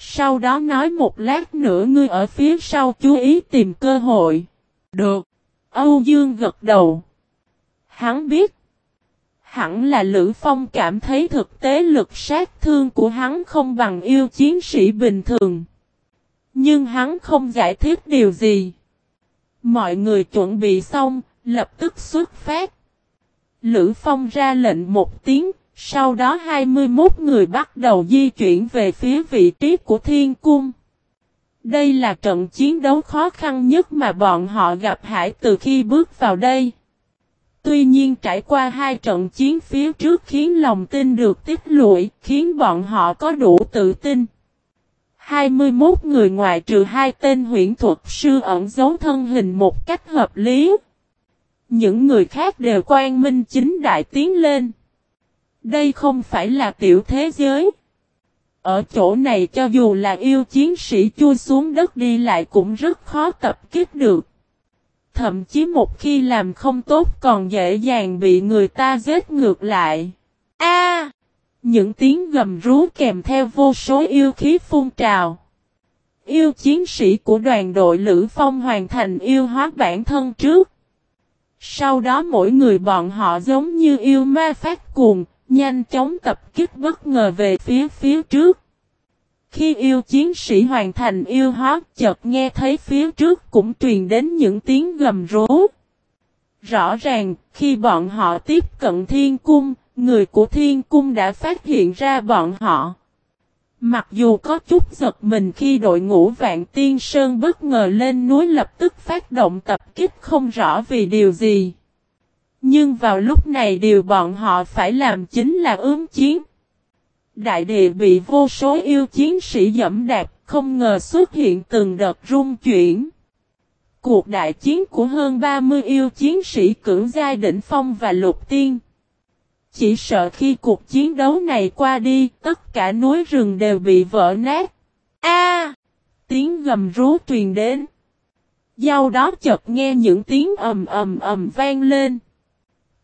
Sau đó nói một lát nữa ngươi ở phía sau chú ý tìm cơ hội. Được. Âu Dương gật đầu. Hắn biết. Hẳn là Lữ Phong cảm thấy thực tế lực sát thương của hắn không bằng yêu chiến sĩ bình thường. Nhưng hắn không giải thích điều gì. Mọi người chuẩn bị xong, lập tức xuất phát. Lữ Phong ra lệnh một tiếng, sau đó 21 người bắt đầu di chuyển về phía vị trí của Thiên Cung. Đây là trận chiến đấu khó khăn nhất mà bọn họ gặp hải từ khi bước vào đây. Tuy nhiên trải qua hai trận chiến phía trước khiến lòng tin được tiết lụi, khiến bọn họ có đủ tự tin. 21 người ngoài trừ hai tên huyện thuật sư ẩn giấu thân hình một cách hợp lý. Những người khác đều quan minh chính đại tiến lên. Đây không phải là tiểu thế giới. Ở chỗ này cho dù là yêu chiến sĩ chui xuống đất đi lại cũng rất khó tập kích được. Thậm chí một khi làm không tốt còn dễ dàng bị người ta giết ngược lại. A! những tiếng gầm rú kèm theo vô số yêu khí phun trào. Yêu chiến sĩ của đoàn đội Lữ Phong hoàn thành yêu hóa bản thân trước. Sau đó mỗi người bọn họ giống như yêu ma phát cuồng, nhanh chóng tập kích bất ngờ về phía phía trước. Khi yêu chiến sĩ hoàn thành yêu hóa, chợt nghe thấy phía trước cũng truyền đến những tiếng gầm rú. Rõ ràng, khi bọn họ tiếp cận thiên cung, người của thiên cung đã phát hiện ra bọn họ. Mặc dù có chút giật mình khi đội ngũ Vạn Tiên Sơn bất ngờ lên núi lập tức phát động tập kích không rõ vì điều gì. Nhưng vào lúc này điều bọn họ phải làm chính là ướm chiến. Đại địa bị vô số yêu chiến sĩ dẫm đạp, không ngờ xuất hiện từng đợt rung chuyển. Cuộc đại chiến của hơn 30 yêu chiến sĩ cưỡng giai đỉnh phong và lục tiên. Chỉ sợ khi cuộc chiến đấu này qua đi, tất cả núi rừng đều bị vỡ nát. A! tiếng gầm rú truyền đến. giao đó chợt nghe những tiếng ầm ầm ầm vang lên.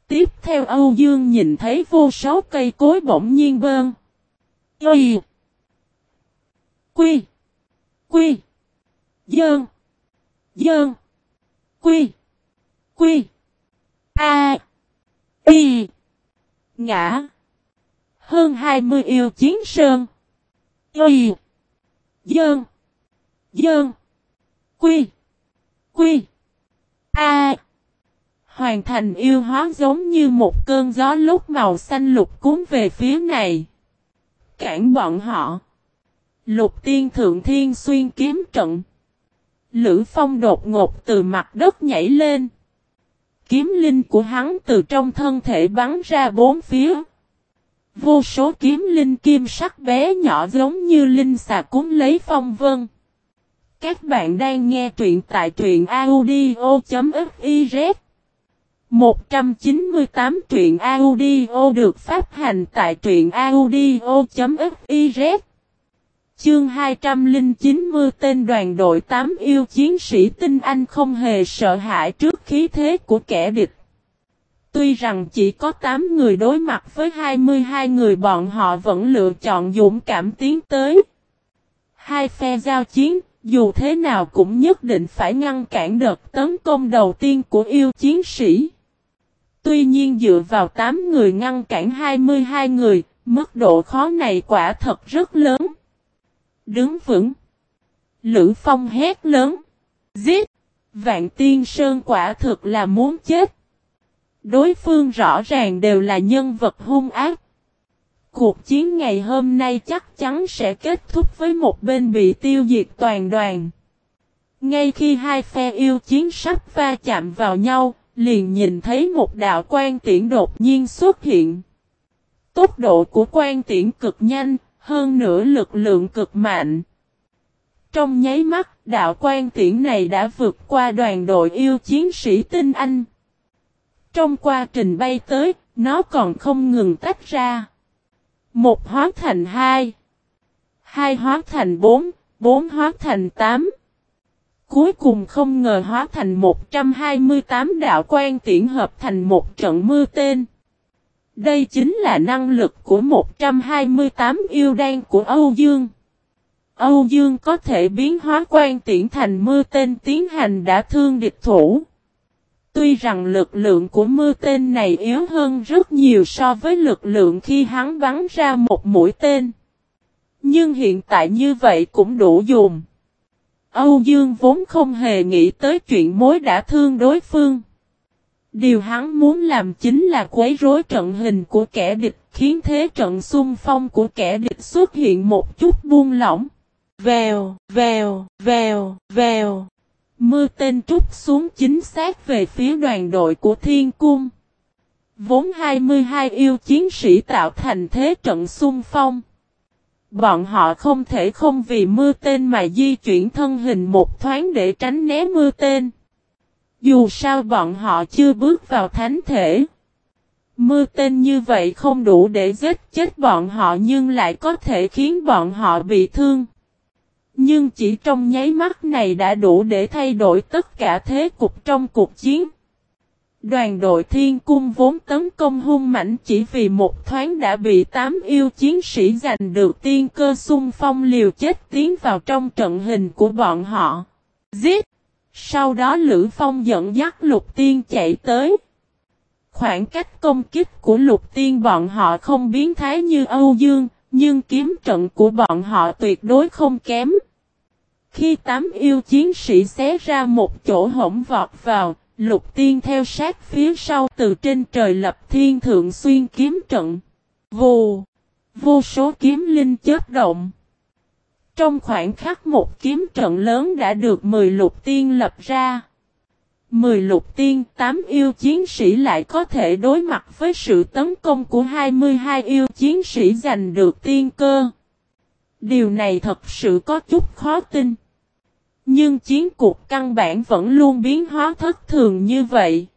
Tiếp theo Âu Dương nhìn thấy vô số cây cối bỗng nhiên bơn. Y. Quy. Quy. Dơn. Dơn. Quy. Quy. A. Y. Ngã. Hơn 20 yêu chiến sơn. Y. Dơn. Dơn. Quy. Quy. A. Hoàn thành yêu hóa giống như một cơn gió lúc màu xanh lục cuốn về phía này. Cản bọn họ. Lục tiên thượng thiên xuyên kiếm trận. Lữ phong đột ngột từ mặt đất nhảy lên. Kiếm linh của hắn từ trong thân thể bắn ra bốn phía. Vô số kiếm linh kim sắc bé nhỏ giống như linh xà cúng lấy phong vân. Các bạn đang nghe truyện tại truyện audio.fif 198 truyện audio được phát hành tại truyện audio.fiz Chương 290 tên đoàn đội 8 yêu chiến sĩ tinh anh không hề sợ hãi trước khí thế của kẻ địch. Tuy rằng chỉ có 8 người đối mặt với 22 người bọn họ vẫn lựa chọn dũng cảm tiến tới. Hai phe giao chiến, dù thế nào cũng nhất định phải ngăn cản đợt tấn công đầu tiên của yêu chiến sĩ. Tuy nhiên dựa vào 8 người ngăn cản 22 người, mức độ khó này quả thật rất lớn. Đứng vững. Lữ Phong hét lớn. Giết! Vạn Tiên Sơn quả thực là muốn chết. Đối phương rõ ràng đều là nhân vật hung ác. Cuộc chiến ngày hôm nay chắc chắn sẽ kết thúc với một bên bị tiêu diệt toàn đoàn. Ngay khi hai phe yêu chiến sắp va chạm vào nhau, liền nhìn thấy một đạo quan tiễn đột nhiên xuất hiện. Tốc độ của quan tiễn cực nhanh, hơn nữa lực lượng cực mạnh. Trong nháy mắt, đạo quan tiễn này đã vượt qua đoàn đội yêu chiến sĩ tinh anh. Trong quá trình bay tới, nó còn không ngừng tách ra. Một hóa thành hai, hai hóa thành bốn, bốn hóa thành tám. Cuối cùng không ngờ hóa thành 128 đạo quan tiễn hợp thành một trận mưa tên. Đây chính là năng lực của 128 yêu đan của Âu Dương. Âu Dương có thể biến hóa quan tiễn thành mưa tên tiến hành đã thương địch thủ. Tuy rằng lực lượng của mưa tên này yếu hơn rất nhiều so với lực lượng khi hắn bắn ra một mũi tên. Nhưng hiện tại như vậy cũng đủ dùng. Âu Dương vốn không hề nghĩ tới chuyện mối đã thương đối phương. Điều hắn muốn làm chính là quấy rối trận hình của kẻ địch, khiến thế trận xung phong của kẻ địch xuất hiện một chút buông lỏng. Vèo, vèo, vèo, vèo. Mưa tên trút xuống chính xác về phía đoàn đội của Thiên Cung. Vốn 22 yêu chiến sĩ tạo thành thế trận xung phong. Bọn họ không thể không vì mưa tên mà di chuyển thân hình một thoáng để tránh né mưa tên. Dù sao bọn họ chưa bước vào thánh thể. Mưa tên như vậy không đủ để giết chết bọn họ nhưng lại có thể khiến bọn họ bị thương. Nhưng chỉ trong nháy mắt này đã đủ để thay đổi tất cả thế cục trong cuộc chiến. Đoàn đội thiên cung vốn tấn công hung mãnh chỉ vì một thoáng đã bị tám yêu chiến sĩ giành được tiên cơ xung phong liều chết tiến vào trong trận hình của bọn họ. Giết! Sau đó Lữ Phong dẫn dắt lục tiên chạy tới. Khoảng cách công kích của lục tiên bọn họ không biến thái như Âu Dương, nhưng kiếm trận của bọn họ tuyệt đối không kém. Khi tám yêu chiến sĩ xé ra một chỗ hổng vọt vào, Lục tiên theo sát phía sau từ trên trời lập thiên thượng xuyên kiếm trận. Vù! Vô số kiếm linh chết động. Trong khoảng khắc một kiếm trận lớn đã được 10 lục tiên lập ra. 10 lục tiên, 8 yêu chiến sĩ lại có thể đối mặt với sự tấn công của 22 yêu chiến sĩ giành được tiên cơ. Điều này thật sự có chút khó tin. Nhưng chiến cuộc căn bản vẫn luôn biến hóa thất thường như vậy.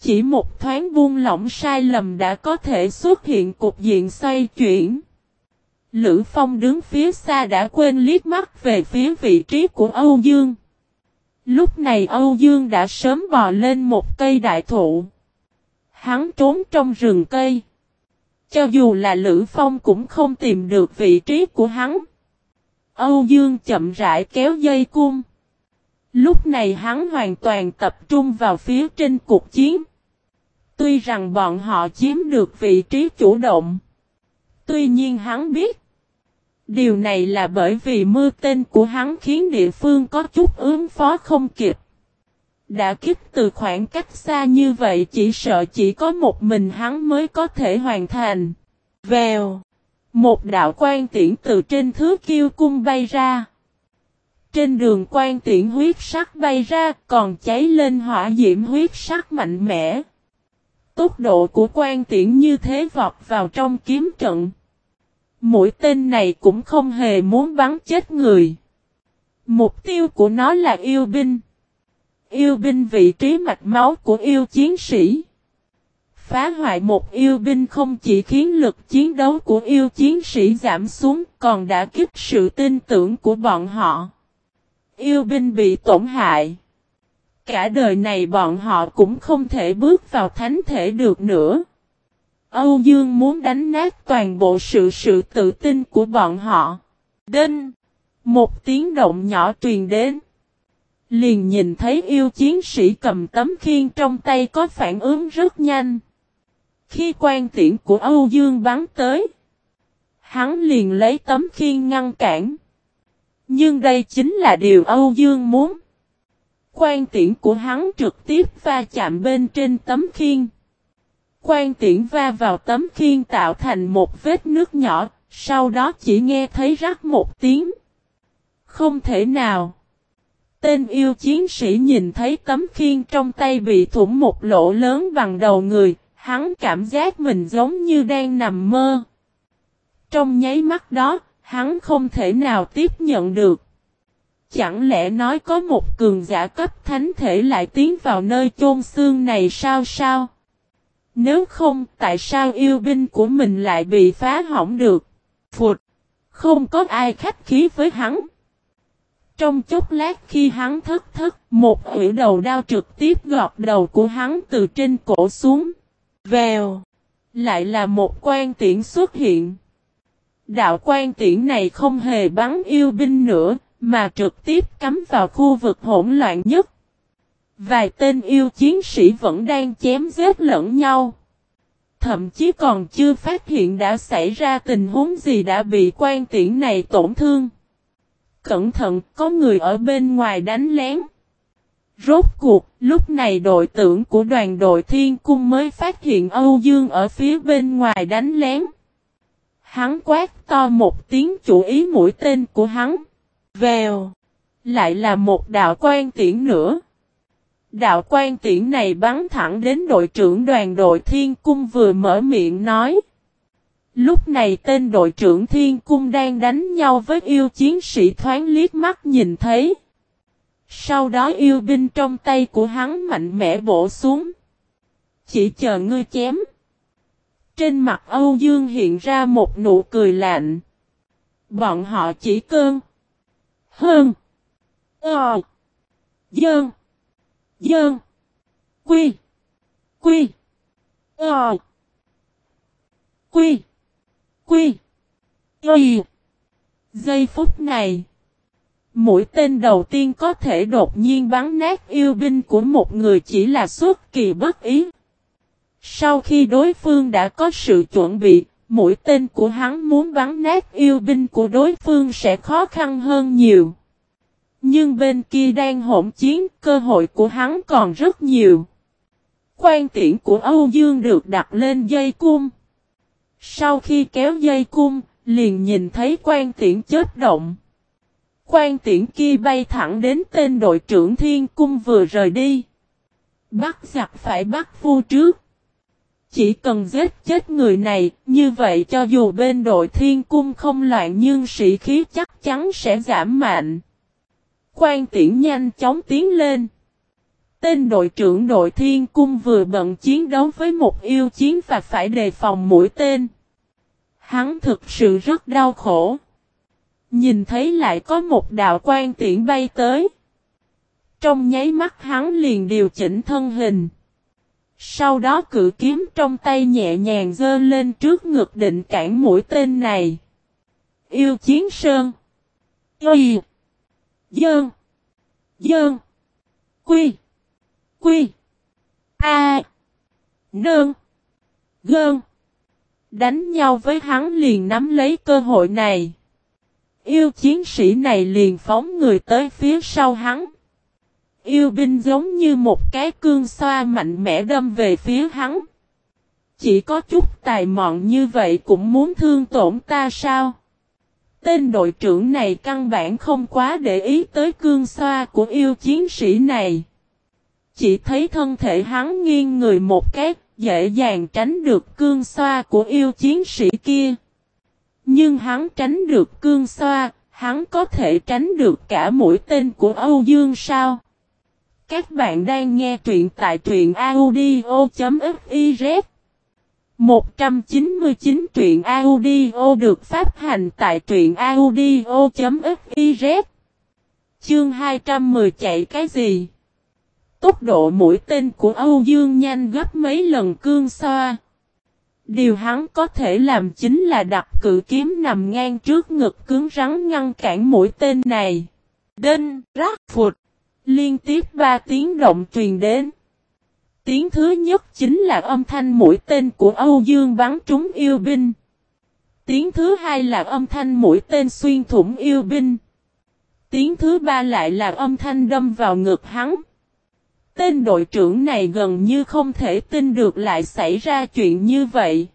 Chỉ một thoáng buông lỏng sai lầm đã có thể xuất hiện cục diện xoay chuyển. Lữ Phong đứng phía xa đã quên liếc mắt về phía vị trí của Âu Dương. Lúc này Âu Dương đã sớm bò lên một cây đại thụ. Hắn trốn trong rừng cây. Cho dù là Lữ Phong cũng không tìm được vị trí của hắn. Âu Dương chậm rãi kéo dây cung. Lúc này hắn hoàn toàn tập trung vào phía trên cuộc chiến. Tuy rằng bọn họ chiếm được vị trí chủ động. Tuy nhiên hắn biết. Điều này là bởi vì mưa tên của hắn khiến địa phương có chút ứng phó không kịp. Đã kích từ khoảng cách xa như vậy chỉ sợ chỉ có một mình hắn mới có thể hoàn thành. Vèo. Một đạo quan tiễn từ trên thứ kiêu cung bay ra. Trên đường quan tiễn huyết sắc bay ra, còn cháy lên hỏa diễm huyết sắc mạnh mẽ. Tốc độ của quan tiễn như thế vọt vào trong kiếm trận. Mũi tên này cũng không hề muốn bắn chết người. Mục tiêu của nó là yêu binh. Yêu binh vị trí mạch máu của yêu chiến sĩ. Phá hoại một yêu binh không chỉ khiến lực chiến đấu của yêu chiến sĩ giảm xuống, còn đã kích sự tin tưởng của bọn họ. Yêu binh bị tổn hại. Cả đời này bọn họ cũng không thể bước vào thánh thể được nữa. Âu Dương muốn đánh nát toàn bộ sự sự tự tin của bọn họ. Đinh! Một tiếng động nhỏ truyền đến. Liền nhìn thấy yêu chiến sĩ cầm tấm khiên trong tay có phản ứng rất nhanh. Khi quan tiễn của Âu Dương bắn tới, hắn liền lấy tấm khiên ngăn cản. Nhưng đây chính là điều Âu Dương muốn. Quan tiễn của hắn trực tiếp va chạm bên trên tấm khiên. Quan tiễn va vào tấm khiên tạo thành một vết nước nhỏ, sau đó chỉ nghe thấy rắc một tiếng. Không thể nào. Tên yêu chiến sĩ nhìn thấy tấm khiên trong tay bị thủng một lỗ lớn bằng đầu người, hắn cảm giác mình giống như đang nằm mơ. Trong nháy mắt đó, hắn không thể nào tiếp nhận được. Chẳng lẽ nói có một cường giả cấp thánh thể lại tiến vào nơi chôn xương này sao sao? Nếu không, tại sao yêu binh của mình lại bị phá hỏng được? Phụt! Không có ai khách khí với hắn. Trong chốc lát khi hắn thất thất, một hủy đầu đao trực tiếp gọt đầu của hắn từ trên cổ xuống. Vèo! Lại là một quan tiễn xuất hiện. Đạo quan tiễn này không hề bắn yêu binh nữa, mà trực tiếp cắm vào khu vực hỗn loạn nhất. Vài tên yêu chiến sĩ vẫn đang chém giết lẫn nhau. Thậm chí còn chưa phát hiện đã xảy ra tình huống gì đã bị quan tiễn này tổn thương. Cẩn thận, có người ở bên ngoài đánh lén. Rốt cuộc, lúc này đội trưởng của đoàn đội thiên cung mới phát hiện Âu Dương ở phía bên ngoài đánh lén. Hắn quát to một tiếng chủ ý mũi tên của hắn. Vèo. Lại là một đạo quan tiễn nữa. Đạo quan tiễn này bắn thẳng đến đội trưởng đoàn đội thiên cung vừa mở miệng nói. Lúc này tên đội trưởng thiên cung đang đánh nhau với yêu chiến sĩ thoáng liếc mắt nhìn thấy. Sau đó yêu binh trong tay của hắn mạnh mẽ bổ xuống. Chỉ chờ ngươi chém. Trên mặt Âu Dương hiện ra một nụ cười lạnh. Bọn họ chỉ cơn. Hơn. Ờ. Dơn. Dơn. Quy. Quy. Ờ. Quy. Quy. Quy. Giây phút này. Mũi tên đầu tiên có thể đột nhiên bắn nát yêu binh của một người chỉ là xuất kỳ bất ý. Sau khi đối phương đã có sự chuẩn bị, mũi tên của hắn muốn bắn nát yêu binh của đối phương sẽ khó khăn hơn nhiều. Nhưng bên kia đang hỗn chiến, cơ hội của hắn còn rất nhiều. Quan tiễn của Âu Dương được đặt lên dây cung. Sau khi kéo dây cung, liền nhìn thấy quan tiễn chết động. Quan tiễn kia bay thẳng đến tên đội trưởng thiên cung vừa rời đi. Bắt giặc phải bắt vua trước. Chỉ cần giết chết người này, như vậy cho dù bên đội thiên cung không loạn nhưng sĩ khí chắc chắn sẽ giảm mạnh. Quan tiễn nhanh chóng tiến lên. Tên đội trưởng đội thiên cung vừa bận chiến đấu với một yêu chiến và phải đề phòng mũi tên. Hắn thực sự rất đau khổ. Nhìn thấy lại có một đạo quan tiễn bay tới. Trong nháy mắt hắn liền điều chỉnh thân hình. Sau đó cự kiếm trong tay nhẹ nhàng dơ lên trước ngực định cản mũi tên này. Yêu chiến sơn. Y. Dơn. Dơn. Quy. Quy. A. Nơn. Gơn. Đánh nhau với hắn liền nắm lấy cơ hội này. Yêu chiến sĩ này liền phóng người tới phía sau hắn. Yêu binh giống như một cái cương xoa mạnh mẽ đâm về phía hắn. Chỉ có chút tài mọn như vậy cũng muốn thương tổn ta sao? Tên đội trưởng này căn bản không quá để ý tới cương xoa của yêu chiến sĩ này. Chỉ thấy thân thể hắn nghiêng người một cái, dễ dàng tránh được cương xoa của yêu chiến sĩ kia. Nhưng hắn tránh được cương xoa, hắn có thể tránh được cả mũi tên của Âu Dương sao? Các bạn đang nghe truyện tại truyện audio.fiz 199 truyện audio được phát hành tại truyện audio.fiz Chương 210 chạy cái gì? Tốc độ mũi tên của Âu Dương nhanh gấp mấy lần cương xoa. Điều hắn có thể làm chính là đặt cự kiếm nằm ngang trước ngực cứng rắn ngăn cản mũi tên này. Đinh, rắc, phụt. Liên tiếp ba tiếng động truyền đến. Tiếng thứ nhất chính là âm thanh mũi tên của Âu Dương bắn trúng yêu binh. Tiếng thứ hai là âm thanh mũi tên xuyên thủng yêu binh. Tiếng thứ ba lại là âm thanh đâm vào ngực hắn. Tên đội trưởng này gần như không thể tin được lại xảy ra chuyện như vậy.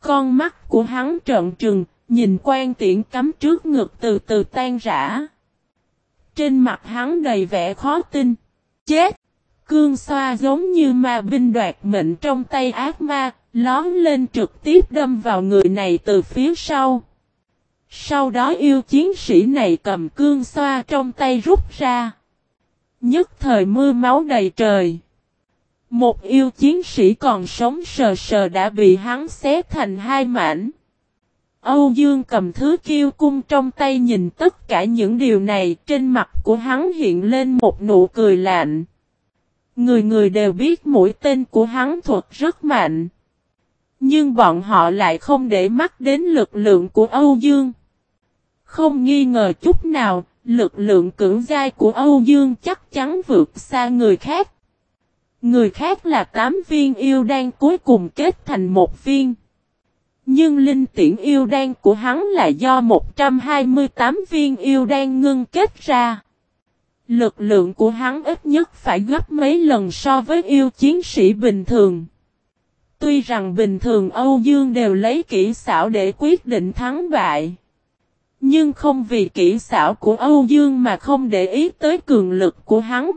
Con mắt của hắn trợn trừng, nhìn quan tiễn cắm trước ngực từ từ tan rã. Trên mặt hắn đầy vẻ khó tin. Chết! Cương xoa giống như ma binh đoạt mệnh trong tay ác ma, lón lên trực tiếp đâm vào người này từ phía sau. Sau đó yêu chiến sĩ này cầm cương xoa trong tay rút ra. Nhất thời mưa máu đầy trời. Một yêu chiến sĩ còn sống sờ sờ đã bị hắn xé thành hai mảnh. Âu Dương cầm thứ kiêu cung trong tay nhìn tất cả những điều này trên mặt của hắn hiện lên một nụ cười lạnh. Người người đều biết mũi tên của hắn thuật rất mạnh. Nhưng bọn họ lại không để mắt đến lực lượng của Âu Dương. Không nghi ngờ chút nào, lực lượng cưỡng giai của Âu Dương chắc chắn vượt xa người khác. Người khác là 8 viên yêu đan cuối cùng kết thành một viên. Nhưng linh tiễn yêu đan của hắn là do 128 viên yêu đan ngưng kết ra. Lực lượng của hắn ít nhất phải gấp mấy lần so với yêu chiến sĩ bình thường. Tuy rằng bình thường Âu Dương đều lấy kỹ xảo để quyết định thắng bại. Nhưng không vì kỹ xảo của Âu Dương mà không để ý tới cường lực của hắn.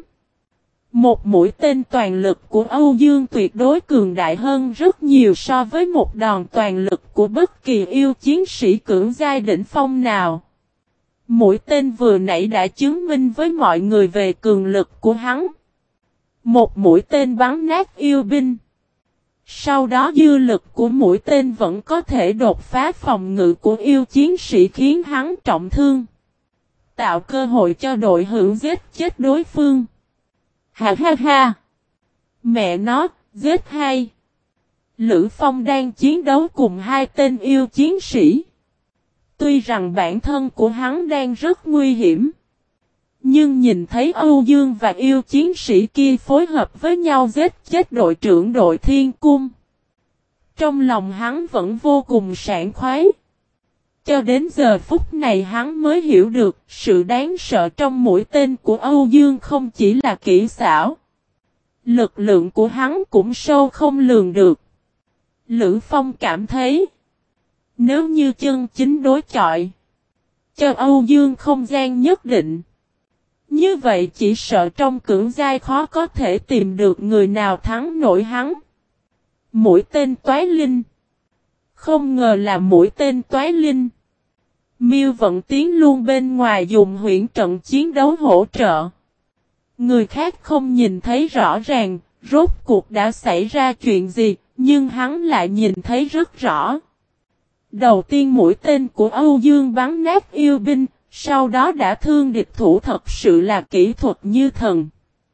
Một mũi tên toàn lực của Âu Dương tuyệt đối cường đại hơn rất nhiều so với một đòn toàn lực của bất kỳ yêu chiến sĩ cưỡng giai đỉnh phong nào. Mũi tên vừa nãy đã chứng minh với mọi người về cường lực của hắn. Một mũi tên bắn nát yêu binh. Sau đó dư lực của mũi tên vẫn có thể đột phá phòng ngự của yêu chiến sĩ khiến hắn trọng thương. Tạo cơ hội cho đội hữu giết chết đối phương. Ha ha ha! Mẹ nó, giết hay! Lữ Phong đang chiến đấu cùng hai tên yêu chiến sĩ. Tuy rằng bản thân của hắn đang rất nguy hiểm. Nhưng nhìn thấy Âu Dương và yêu chiến sĩ kia phối hợp với nhau giết chết đội trưởng đội thiên cung. Trong lòng hắn vẫn vô cùng sảng khoái. Cho đến giờ phút này hắn mới hiểu được sự đáng sợ trong mũi tên của Âu Dương không chỉ là kỹ xảo. Lực lượng của hắn cũng sâu không lường được. Lữ Phong cảm thấy, nếu như chân chính đối chọi, cho Âu Dương không gian nhất định. Như vậy chỉ sợ trong cưỡng giai khó có thể tìm được người nào thắng nổi hắn. Mũi tên toái linh. Không ngờ là mũi tên toái linh. Miêu vận tiến luôn bên ngoài dùng huyễn trận chiến đấu hỗ trợ. Người khác không nhìn thấy rõ ràng, rốt cuộc đã xảy ra chuyện gì, nhưng hắn lại nhìn thấy rất rõ. Đầu tiên mũi tên của Âu Dương bắn nát yêu binh, sau đó đã thương địch thủ thật sự là kỹ thuật như thần.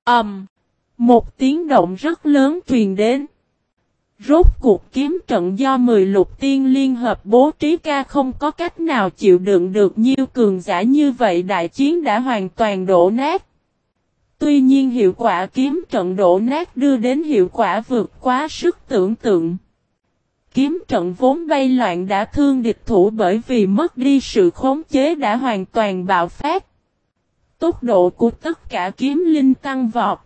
âm Um, một tiếng động rất lớn truyền đến. Rốt cuộc kiếm trận do 10 lục tiên liên hợp bố trí ca không có cách nào chịu đựng được nhiều cường giả như vậy đại chiến đã hoàn toàn đổ nát. Tuy nhiên hiệu quả kiếm trận đổ nát đưa đến hiệu quả vượt quá sức tưởng tượng. Kiếm trận vốn bay loạn đã thương địch thủ bởi vì mất đi sự khống chế đã hoàn toàn bạo phát. Tốc độ của tất cả kiếm linh tăng vọt.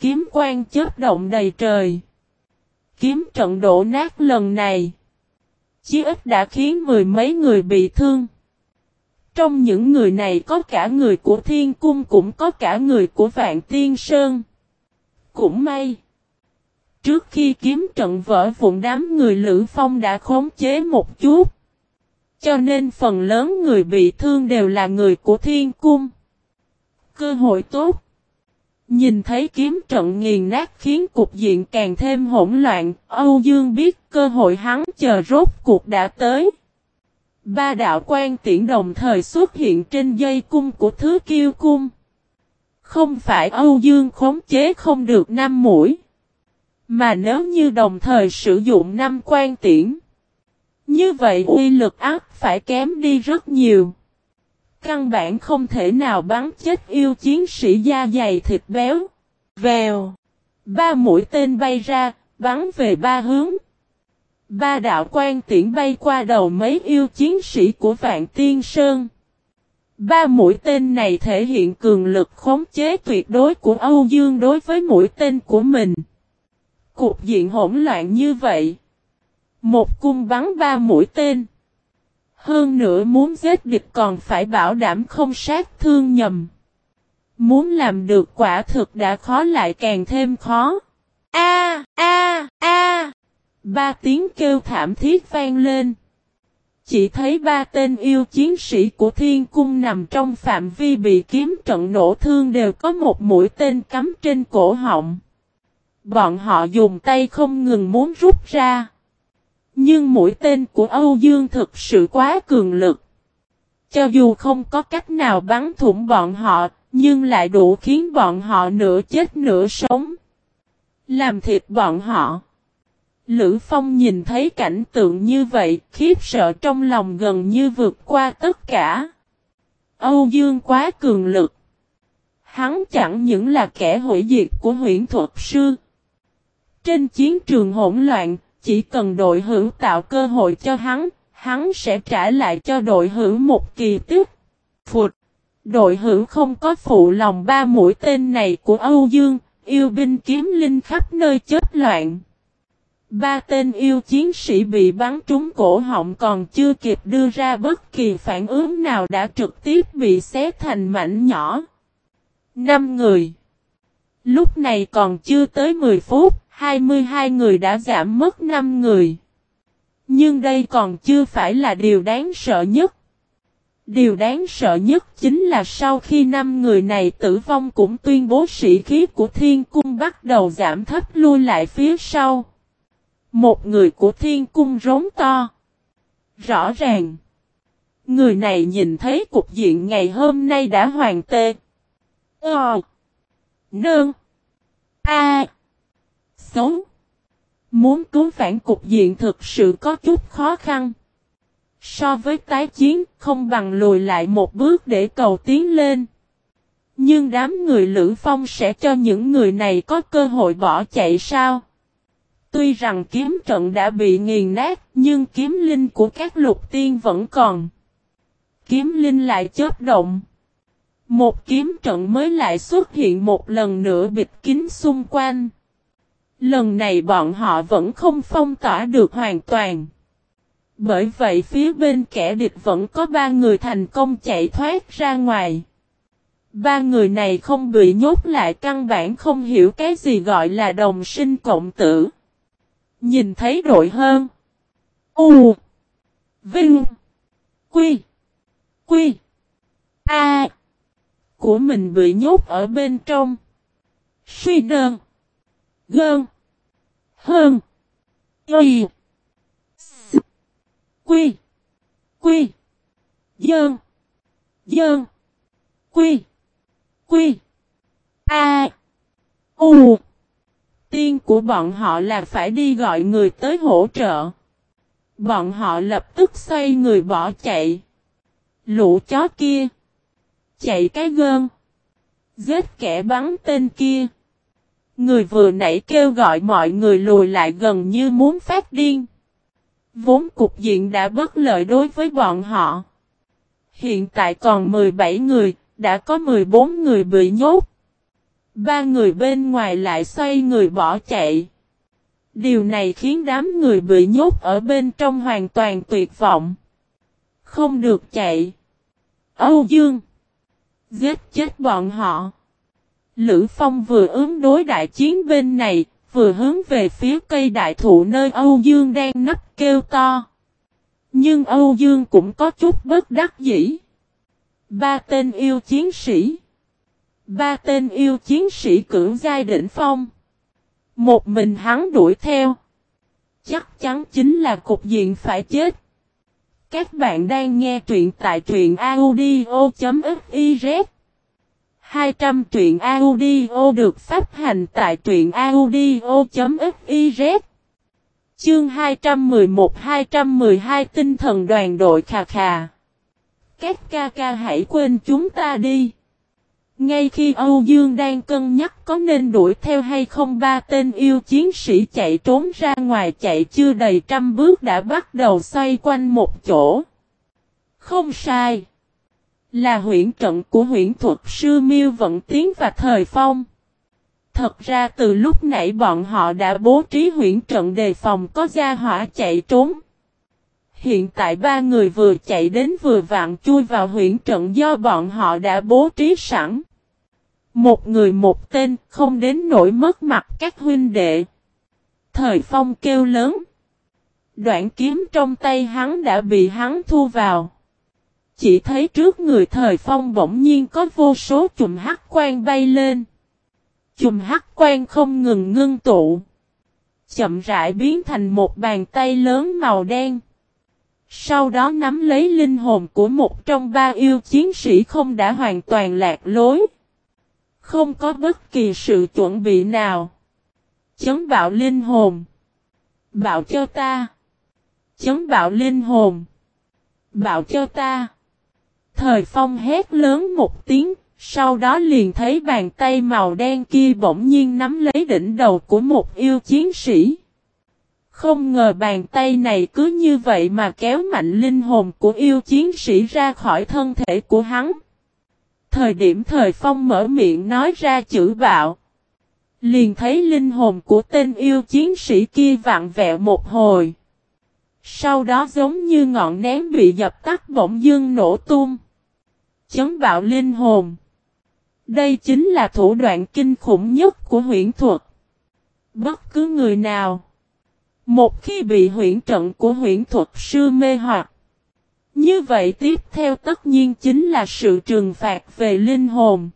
Kiếm quang chớp động đầy trời. Kiếm trận đổ nát lần này. Chí ít đã khiến mười mấy người bị thương. Trong những người này có cả người của Thiên Cung cũng có cả người của Vạn Tiên Sơn. Cũng may. Trước khi kiếm trận vỡ vụn đám người Lữ Phong đã khống chế một chút. Cho nên phần lớn người bị thương đều là người của Thiên Cung. Cơ hội tốt. Nhìn thấy kiếm trận nghiền nát khiến cục diện càng thêm hỗn loạn, Âu Dương biết cơ hội hắn chờ rốt cuộc đã tới. Ba đạo quan tiễn đồng thời xuất hiện trên dây cung của Thứ Kiêu Cung. Không phải Âu Dương khống chế không được năm mũi. Mà nếu như đồng thời sử dụng năm quan tiễn. Như vậy uy lực ác phải kém đi rất nhiều. Căn bản không thể nào bắn chết yêu chiến sĩ da dày thịt béo. Vèo. Ba mũi tên bay ra, bắn về ba hướng. Ba đạo quan tiễn bay qua đầu mấy yêu chiến sĩ của Vạn Tiên Sơn. Ba mũi tên này thể hiện cường lực khống chế tuyệt đối của Âu Dương đối với mũi tên của mình. Cục diện hỗn loạn như vậy. Một cung bắn ba mũi tên. Hơn nữa muốn giết địch còn phải bảo đảm không sát thương nhầm. Muốn làm được quả thực đã khó lại càng thêm khó. A a a Ba tiếng kêu thảm thiết vang lên. Chỉ thấy ba tên yêu chiến sĩ của thiên cung nằm trong phạm vi bị kiếm trận nổ thương đều có một mũi tên cắm trên cổ họng. Bọn họ dùng tay không ngừng muốn rút ra. Nhưng mũi tên của Âu Dương thực sự quá cường lực. Cho dù không có cách nào bắn thủng bọn họ, nhưng lại đủ khiến bọn họ nửa chết nửa sống. Làm thịt bọn họ. Lữ Phong nhìn thấy cảnh tượng như vậy, khiếp sợ trong lòng gần như vượt qua tất cả. Âu Dương quá cường lực. Hắn chẳng những là kẻ hủy diệt của huyện thuật sư. Trên chiến trường hỗn loạn, chỉ cần đội hữu tạo cơ hội cho hắn, hắn sẽ trả lại cho đội hữu một kỳ tích. Phụt! Đội hữu không có phụ lòng ba mũi tên này của Âu Dương, yêu binh kiếm linh khắp nơi chết loạn. Ba tên yêu chiến sĩ bị bắn trúng cổ họng còn chưa kịp đưa ra bất kỳ phản ứng nào đã trực tiếp bị xé thành mảnh nhỏ. Năm người. Lúc này còn chưa tới 10 phút, 22 người đã giảm mất 5 người. Nhưng đây còn chưa phải là điều đáng sợ nhất. Điều đáng sợ nhất chính là sau khi năm người này tử vong cũng tuyên bố sĩ khí của thiên cung bắt đầu giảm thấp lui lại phía sau. Một người của thiên cung rống to. Rõ ràng. Người này nhìn thấy cục diện ngày hôm nay đã hoàn tê. Ờ. Nương. A. Xấu. Muốn cứu phản cục diện thực sự có chút khó khăn. So với tái chiến, không bằng lùi lại một bước để cầu tiến lên. Nhưng đám người Lữ Phong sẽ cho những người này có cơ hội bỏ chạy sao? Tuy rằng kiếm trận đã bị nghiền nát, nhưng kiếm linh của các lục tiên vẫn còn. Kiếm linh lại chớp động. Một kiếm trận mới lại xuất hiện một lần nữa bịt kín xung quanh. Lần này bọn họ vẫn không phong tỏa được hoàn toàn. Bởi vậy phía bên kẻ địch vẫn có ba người thành công chạy thoát ra ngoài. Ba người này không bị nhốt lại căn bản không hiểu cái gì gọi là đồng sinh cộng tử. Nhìn thấy đội hơn. U. Vinh. Quy. Quy. A. Của mình bị nhốt ở bên trong. Suy đơn. Gơn. Hơn. Y. S. Quy. Quy. Dơn. Dơn. Quy. Quy. A. U. Tiên của bọn họ là phải đi gọi người tới hỗ trợ. Bọn họ lập tức xoay người bỏ chạy. Lũ chó kia. Chạy cái gơn. Giết kẻ bắn tên kia. Người vừa nãy kêu gọi mọi người lùi lại gần như muốn phát điên. Vốn cục diện đã bất lợi đối với bọn họ. Hiện tại còn 17 người, đã có 14 người bị nhốt. Ba người bên ngoài lại xoay người bỏ chạy. Điều này khiến đám người bị nhốt ở bên trong hoàn toàn tuyệt vọng. Không được chạy. Âu Dương. Giết chết bọn họ. Lữ Phong vừa ứng đối đại chiến bên này, vừa hướng về phía cây đại thụ nơi Âu Dương đang nấp kêu to. Nhưng Âu Dương cũng có chút bất đắc dĩ. Ba tên yêu chiến sĩ. Ba tên yêu chiến sĩ cưỡng giai đỉnh phong. Một mình hắn đuổi theo. Chắc chắn chính là cục diện phải chết. Các bạn đang nghe truyện tại truyện audio.fif 200 truyện audio được phát hành tại truyện audio.fiz Chương 211-212 tinh thần đoàn đội khà khà Các ca ca hãy quên chúng ta đi ngay khi Âu Dương đang cân nhắc có nên đuổi theo hay không, ba tên yêu chiến sĩ chạy trốn ra ngoài chạy chưa đầy trăm bước đã bắt đầu xoay quanh một chỗ. Không sai. Là huyển trận của huyển thuật sư Miêu Vận Tiến và Thời Phong. Thật ra từ lúc nãy bọn họ đã bố trí huyển trận đề phòng có gia hỏa chạy trốn. Hiện tại ba người vừa chạy đến vừa vặn chui vào huyển trận do bọn họ đã bố trí sẵn. Một người một tên, không đến nỗi mất mặt các huynh đệ. Thời phong kêu lớn. Đoạn kiếm trong tay hắn đã bị hắn thu vào. Chỉ thấy trước người thời phong bỗng nhiên có vô số chùm hắc quan bay lên. Chùm hắc quan không ngừng ngưng tụ. Chậm rãi biến thành một bàn tay lớn màu đen. Sau đó nắm lấy linh hồn của một trong ba yêu chiến sĩ không đã hoàn toàn lạc lối. Không có bất kỳ sự chuẩn bị nào. Chấn bạo linh hồn. Bạo cho ta. Chấn bạo linh hồn. Bạo cho ta. Thời phong hét lớn một tiếng, sau đó liền thấy bàn tay màu đen kia bỗng nhiên nắm lấy đỉnh đầu của một yêu chiến sĩ. Không ngờ bàn tay này cứ như vậy mà kéo mạnh linh hồn của yêu chiến sĩ ra khỏi thân thể của hắn. Thời điểm thời phong mở miệng nói ra chữ bạo. Liền thấy linh hồn của tên yêu chiến sĩ kia vặn vẹo một hồi. Sau đó giống như ngọn nén bị dập tắt bỗng dưng nổ tung. Chấn bạo linh hồn. Đây chính là thủ đoạn kinh khủng nhất của huyễn thuật. Bất cứ người nào. Một khi bị huyễn trận của huyễn thuật sư mê hoặc. Như vậy tiếp theo tất nhiên chính là sự trừng phạt về linh hồn.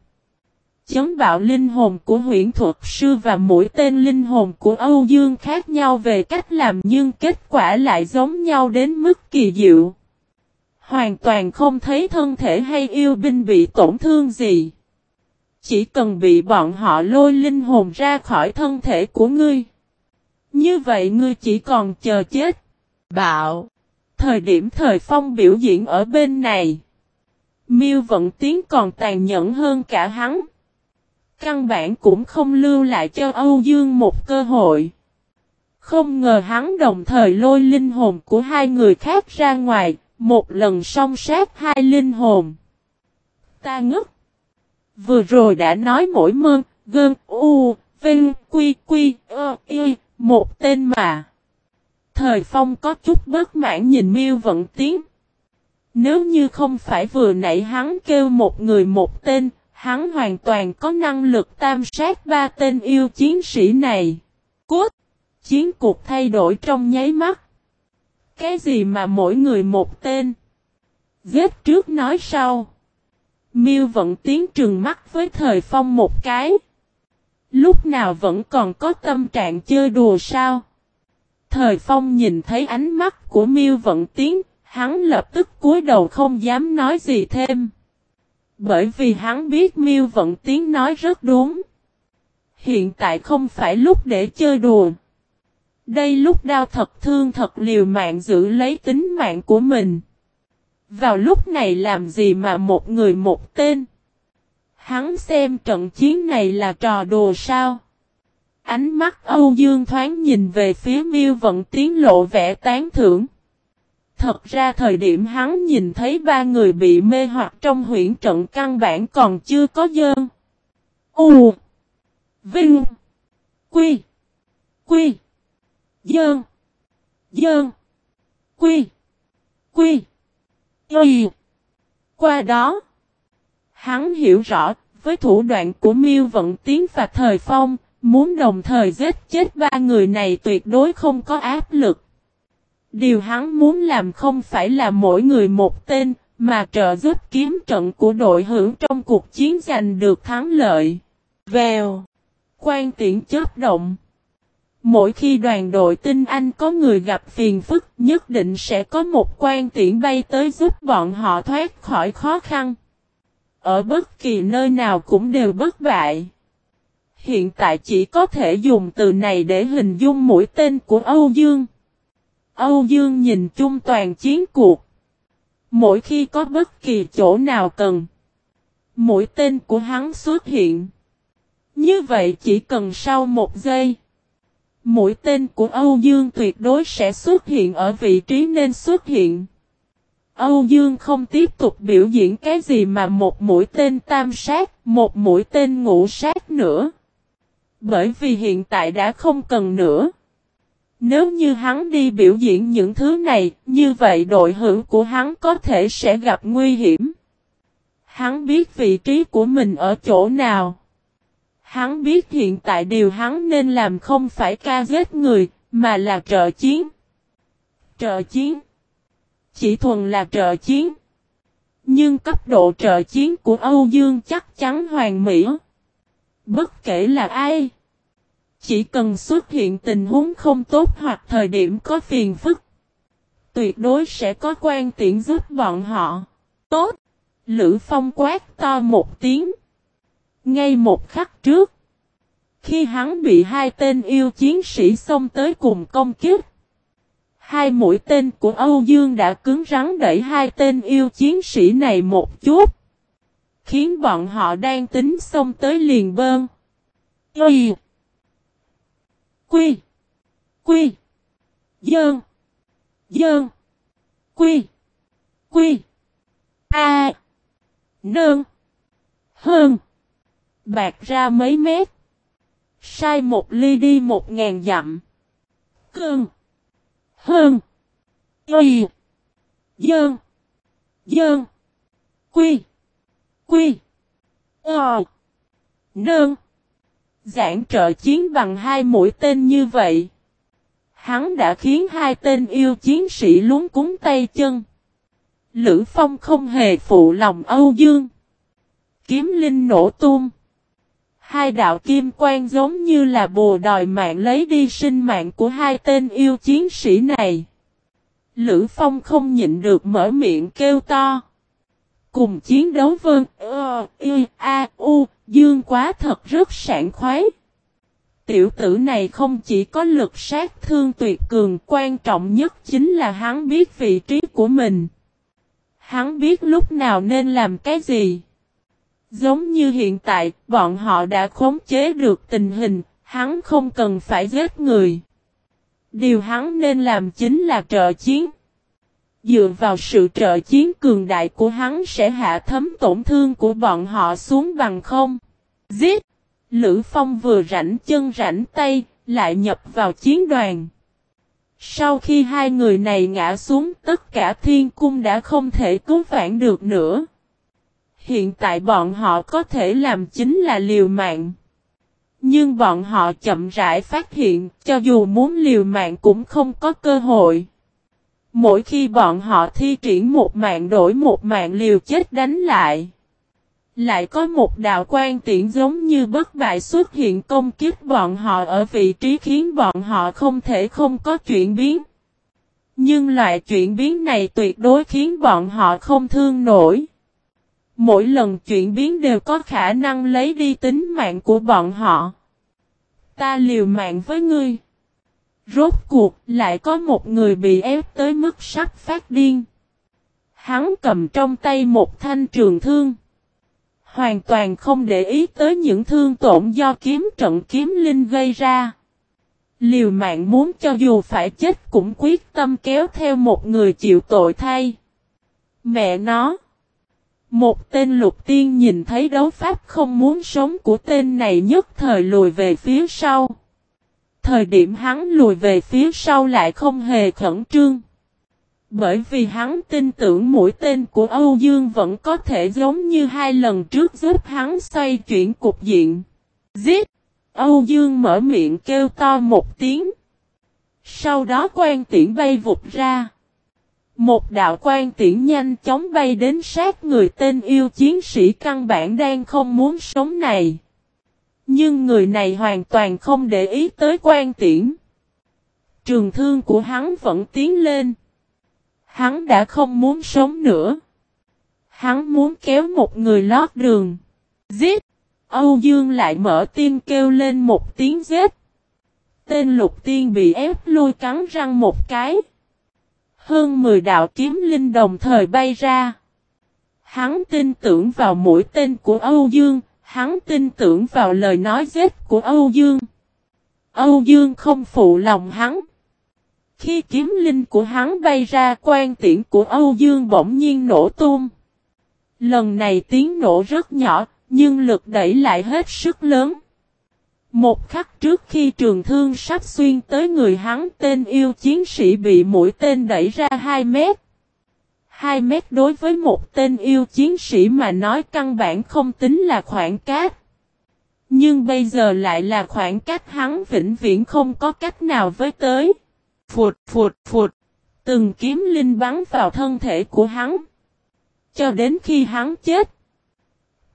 Chấn bạo linh hồn của huyện thuật sư và mũi tên linh hồn của Âu Dương khác nhau về cách làm nhưng kết quả lại giống nhau đến mức kỳ diệu. Hoàn toàn không thấy thân thể hay yêu binh bị tổn thương gì. Chỉ cần bị bọn họ lôi linh hồn ra khỏi thân thể của ngươi. Như vậy ngươi chỉ còn chờ chết. Bạo. Thời điểm thời phong biểu diễn ở bên này. Miêu vận tiến còn tàn nhẫn hơn cả hắn. Căn bản cũng không lưu lại cho Âu Dương một cơ hội. Không ngờ hắn đồng thời lôi linh hồn của hai người khác ra ngoài, một lần song sát hai linh hồn. Ta ngất. Vừa rồi đã nói mỗi mơn, gơn, u, vinh, quy, quy, ơ, y, một tên mà. Thời Phong có chút bất mãn nhìn Miêu Vận Tiến. Nếu như không phải vừa nãy hắn kêu một người một tên, hắn hoàn toàn có năng lực tam sát ba tên yêu chiến sĩ này. Cốt! Chiến cuộc thay đổi trong nháy mắt. Cái gì mà mỗi người một tên? Giết trước nói sau. Miêu vẫn tiến trừng mắt với thời phong một cái. Lúc nào vẫn còn có tâm trạng chơi đùa sao? Thời phong nhìn thấy ánh mắt của Miêu vận tiến, hắn lập tức cúi đầu không dám nói gì thêm. Bởi vì hắn biết Miêu vận tiến nói rất đúng. Hiện tại không phải lúc để chơi đùa. Đây lúc đau thật thương thật liều mạng giữ lấy tính mạng của mình. Vào lúc này làm gì mà một người một tên. Hắn xem trận chiến này là trò đùa sao. Ánh mắt Âu Dương thoáng nhìn về phía miêu vận tiến lộ vẻ tán thưởng. Thật ra thời điểm hắn nhìn thấy ba người bị mê hoặc trong huyển trận căn bản còn chưa có dơn. U, Vinh, Quy Quy Dơn Dơn Quy Quy, Y Qua đó, Hắn hiểu rõ, với thủ đoạn của Miêu Vận Tiến và Thời Phong, Muốn đồng thời giết chết ba người này tuyệt đối không có áp lực. Điều hắn muốn làm không phải là mỗi người một tên, mà trợ giúp kiếm trận của đội hưởng trong cuộc chiến giành được thắng lợi. Vèo. Quan tiễn chớp động. Mỗi khi đoàn đội tinh anh có người gặp phiền phức nhất định sẽ có một quan tiễn bay tới giúp bọn họ thoát khỏi khó khăn. Ở bất kỳ nơi nào cũng đều bất bại. Hiện tại chỉ có thể dùng từ này để hình dung mũi tên của Âu Dương. Âu Dương nhìn chung toàn chiến cuộc. Mỗi khi có bất kỳ chỗ nào cần. mỗi tên của hắn xuất hiện. Như vậy chỉ cần sau một giây. mỗi tên của Âu Dương tuyệt đối sẽ xuất hiện ở vị trí nên xuất hiện. Âu Dương không tiếp tục biểu diễn cái gì mà một mũi tên tam sát, một mũi tên ngũ sát nữa. Bởi vì hiện tại đã không cần nữa. Nếu như hắn đi biểu diễn những thứ này, như vậy đội hữu của hắn có thể sẽ gặp nguy hiểm. Hắn biết vị trí của mình ở chỗ nào. Hắn biết hiện tại điều hắn nên làm không phải ca giết người, mà là trợ chiến. Trợ chiến. Chỉ thuần là trợ chiến. Nhưng cấp độ trợ chiến của Âu Dương chắc chắn hoàn mỹ. Bất kể là ai. Chỉ cần xuất hiện tình huống không tốt hoặc thời điểm có phiền phức. Tuyệt đối sẽ có quan tiện giúp bọn họ. Tốt. Lữ Phong quát to một tiếng. Ngay một khắc trước. Khi hắn bị hai tên yêu chiến sĩ xông tới cùng công kiếp. Hai mũi tên của Âu Dương đã cứng rắn đẩy hai tên yêu chiến sĩ này một chút. Khiến bọn họ đang tính xông tới liền bơn. Y. Quy. Quy. Dơn. Dơn. Quy. Quy. A. Nơn. Hơn. Bạc ra mấy mét. Sai một ly đi một ngàn dặm. Cơn. Hơn. Y. Dơn. Dơn. Quy. Quy. Ờ. Nơn. Giảng trợ chiến bằng hai mũi tên như vậy. Hắn đã khiến hai tên yêu chiến sĩ lúng cúng tay chân. Lữ Phong không hề phụ lòng Âu Dương. Kiếm linh nổ tung. Hai đạo kim quang giống như là bùa đòi mạng lấy đi sinh mạng của hai tên yêu chiến sĩ này. Lữ Phong không nhịn được mở miệng kêu to. Cùng chiến đấu vân, ơ, ờ, y, a, u, dương quá thật rất sảng khoái. Tiểu tử này không chỉ có lực sát thương tuyệt cường, quan trọng nhất chính là hắn biết vị trí của mình. Hắn biết lúc nào nên làm cái gì. Giống như hiện tại, bọn họ đã khống chế được tình hình, hắn không cần phải giết người. Điều hắn nên làm chính là trợ chiến. Dựa vào sự trợ chiến cường đại của hắn sẽ hạ thấm tổn thương của bọn họ xuống bằng không. Giết! Lữ Phong vừa rảnh chân rảnh tay, lại nhập vào chiến đoàn. Sau khi hai người này ngã xuống tất cả thiên cung đã không thể cứu vãn được nữa. Hiện tại bọn họ có thể làm chính là liều mạng. Nhưng bọn họ chậm rãi phát hiện cho dù muốn liều mạng cũng không có cơ hội. Mỗi khi bọn họ thi triển một mạng đổi một mạng liều chết đánh lại. Lại có một đạo quan tiễn giống như bất bại xuất hiện công kích bọn họ ở vị trí khiến bọn họ không thể không có chuyển biến. Nhưng loại chuyển biến này tuyệt đối khiến bọn họ không thương nổi. Mỗi lần chuyển biến đều có khả năng lấy đi tính mạng của bọn họ. Ta liều mạng với ngươi. Rốt cuộc, lại có một người bị ép tới mức sắp phát điên. Hắn cầm trong tay một thanh trường thương. Hoàn toàn không để ý tới những thương tổn do kiếm trận kiếm linh gây ra. Liều mạng muốn cho dù phải chết cũng quyết tâm kéo theo một người chịu tội thay. Mẹ nó. Một tên lục tiên nhìn thấy đấu pháp không muốn sống của tên này nhất thời lùi về phía sau. Thời điểm hắn lùi về phía sau lại không hề khẩn trương. Bởi vì hắn tin tưởng mũi tên của Âu Dương vẫn có thể giống như hai lần trước giúp hắn xoay chuyển cục diện. Giết! Âu Dương mở miệng kêu to một tiếng. Sau đó quan tiễn bay vụt ra. Một đạo quan tiễn nhanh chóng bay đến sát người tên yêu chiến sĩ căn bản đang không muốn sống này. Nhưng người này hoàn toàn không để ý tới quan tiễn. Trường thương của hắn vẫn tiến lên. Hắn đã không muốn sống nữa. Hắn muốn kéo một người lót đường. Giết! Âu Dương lại mở tiên kêu lên một tiếng giết. Tên lục tiên bị ép lôi cắn răng một cái. Hơn 10 đạo kiếm linh đồng thời bay ra. Hắn tin tưởng vào mũi tên của Âu Dương, hắn tin tưởng vào lời nói dết của Âu Dương. Âu Dương không phụ lòng hắn. Khi kiếm linh của hắn bay ra quan tiễn của Âu Dương bỗng nhiên nổ tung. Lần này tiếng nổ rất nhỏ, nhưng lực đẩy lại hết sức lớn. Một khắc trước khi trường thương sắp xuyên tới người hắn tên yêu chiến sĩ bị mũi tên đẩy ra 2 mét. 2 mét đối với một tên yêu chiến sĩ mà nói căn bản không tính là khoảng cách. Nhưng bây giờ lại là khoảng cách hắn vĩnh viễn không có cách nào với tới. Phụt phụt phụt. Từng kiếm linh bắn vào thân thể của hắn. Cho đến khi hắn chết.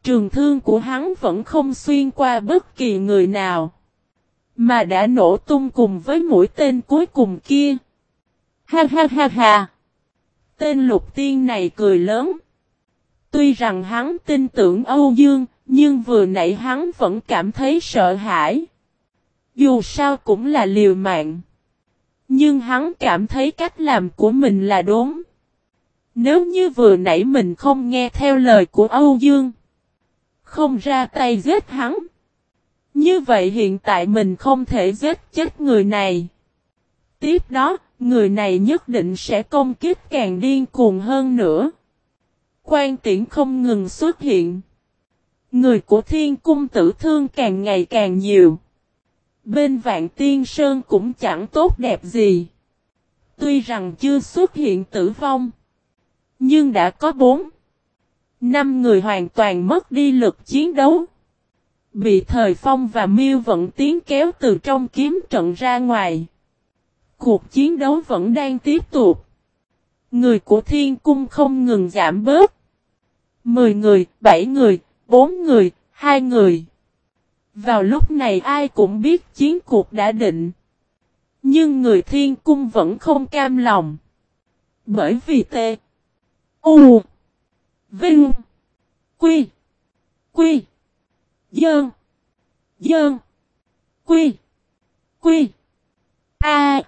Trường thương của hắn vẫn không xuyên qua bất kỳ người nào. Mà đã nổ tung cùng với mũi tên cuối cùng kia. Ha ha ha ha. Tên lục tiên này cười lớn. Tuy rằng hắn tin tưởng Âu Dương, nhưng vừa nãy hắn vẫn cảm thấy sợ hãi. Dù sao cũng là liều mạng. Nhưng hắn cảm thấy cách làm của mình là đúng. Nếu như vừa nãy mình không nghe theo lời của Âu Dương. Không ra tay giết hắn. Như vậy hiện tại mình không thể giết chết người này. Tiếp đó, người này nhất định sẽ công kích càng điên cuồng hơn nữa. Quan tiễn không ngừng xuất hiện. Người của thiên cung tử thương càng ngày càng nhiều. Bên vạn tiên sơn cũng chẳng tốt đẹp gì. Tuy rằng chưa xuất hiện tử vong. Nhưng đã có bốn. Năm người hoàn toàn mất đi lực chiến đấu. Bị thời phong và miêu vận tiến kéo từ trong kiếm trận ra ngoài. Cuộc chiến đấu vẫn đang tiếp tục. Người của thiên cung không ngừng giảm bớt. Mười người, bảy người, bốn người, hai người. Vào lúc này ai cũng biết chiến cuộc đã định. Nhưng người thiên cung vẫn không cam lòng. Bởi vì tê. U. Vinh. Quy. Quy. Dơn. Dơn. Quy. Quy. A.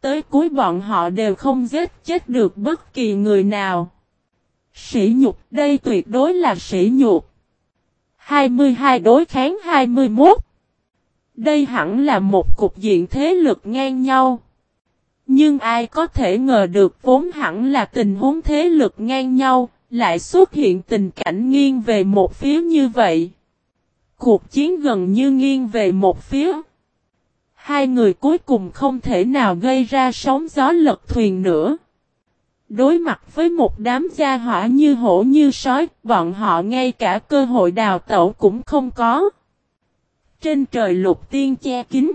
Tới cuối bọn họ đều không giết chết được bất kỳ người nào. Sỉ nhục đây tuyệt đối là sỉ nhục. 22 đối kháng 21. Đây hẳn là một cục diện thế lực ngang nhau. Nhưng ai có thể ngờ được vốn hẳn là tình huống thế lực ngang nhau, lại xuất hiện tình cảnh nghiêng về một phía như vậy. Cuộc chiến gần như nghiêng về một phía. Hai người cuối cùng không thể nào gây ra sóng gió lật thuyền nữa. Đối mặt với một đám gia hỏa như hổ như sói, bọn họ ngay cả cơ hội đào tẩu cũng không có. Trên trời lục tiên che kín.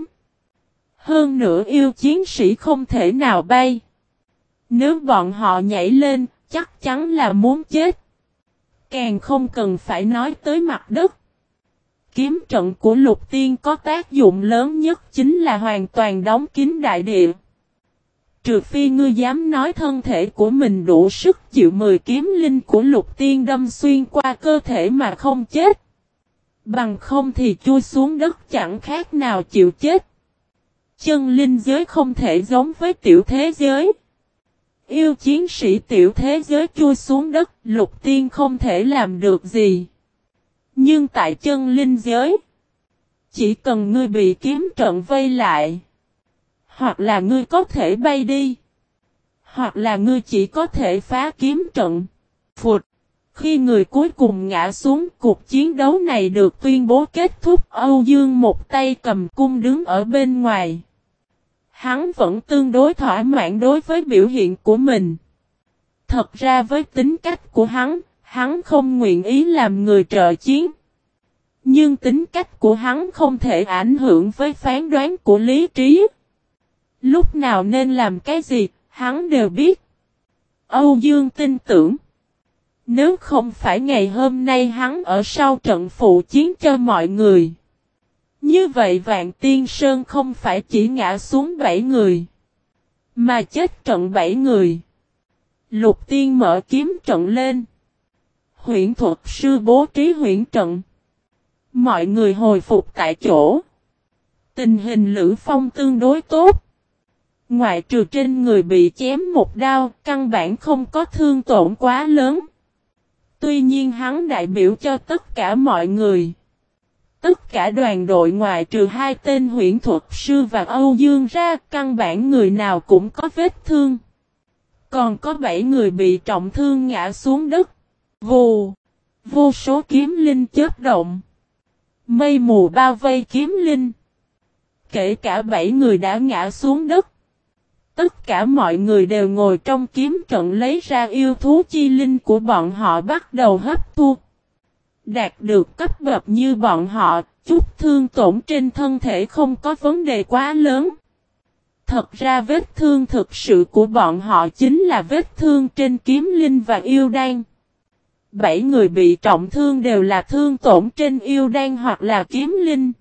Hơn nữa yêu chiến sĩ không thể nào bay. Nếu bọn họ nhảy lên, chắc chắn là muốn chết. Càng không cần phải nói tới mặt đất. Kiếm trận của lục tiên có tác dụng lớn nhất chính là hoàn toàn đóng kín đại địa. Trừ phi ngươi dám nói thân thể của mình đủ sức chịu 10 kiếm linh của lục tiên đâm xuyên qua cơ thể mà không chết. Bằng không thì chui xuống đất chẳng khác nào chịu chết. Chân linh giới không thể giống với tiểu thế giới. Yêu chiến sĩ tiểu thế giới chui xuống đất, lục tiên không thể làm được gì. Nhưng tại chân linh giới, chỉ cần ngươi bị kiếm trận vây lại, hoặc là ngươi có thể bay đi, hoặc là ngươi chỉ có thể phá kiếm trận. Phụt! Khi người cuối cùng ngã xuống, cuộc chiến đấu này được tuyên bố kết thúc. Âu Dương một tay cầm cung đứng ở bên ngoài. Hắn vẫn tương đối thỏa mãn đối với biểu hiện của mình. Thật ra với tính cách của hắn, hắn không nguyện ý làm người trợ chiến. Nhưng tính cách của hắn không thể ảnh hưởng với phán đoán của lý trí. Lúc nào nên làm cái gì, hắn đều biết. Âu Dương tin tưởng. Nếu không phải ngày hôm nay hắn ở sau trận phụ chiến cho mọi người. Như vậy Vạn Tiên Sơn không phải chỉ ngã xuống bảy người. Mà chết trận bảy người. Lục tiên mở kiếm trận lên. Huyện thuật sư bố trí huyện trận. Mọi người hồi phục tại chỗ. Tình hình Lữ Phong tương đối tốt. Ngoại trừ trên người bị chém một đao, căn bản không có thương tổn quá lớn. Tuy nhiên hắn đại biểu cho tất cả mọi người. Tất cả đoàn đội ngoại trừ hai tên huyện thuật sư và Âu Dương ra căn bản người nào cũng có vết thương. Còn có bảy người bị trọng thương ngã xuống đất. Vù. Vô số kiếm linh chớp động. Mây mù bao vây kiếm linh. Kể cả bảy người đã ngã xuống đất. Tất cả mọi người đều ngồi trong kiếm trận lấy ra yêu thú chi linh của bọn họ bắt đầu hấp thu. Đạt được cấp bậc như bọn họ, chút thương tổn trên thân thể không có vấn đề quá lớn. Thật ra vết thương thực sự của bọn họ chính là vết thương trên kiếm linh và yêu đan. Bảy người bị trọng thương đều là thương tổn trên yêu đan hoặc là kiếm linh.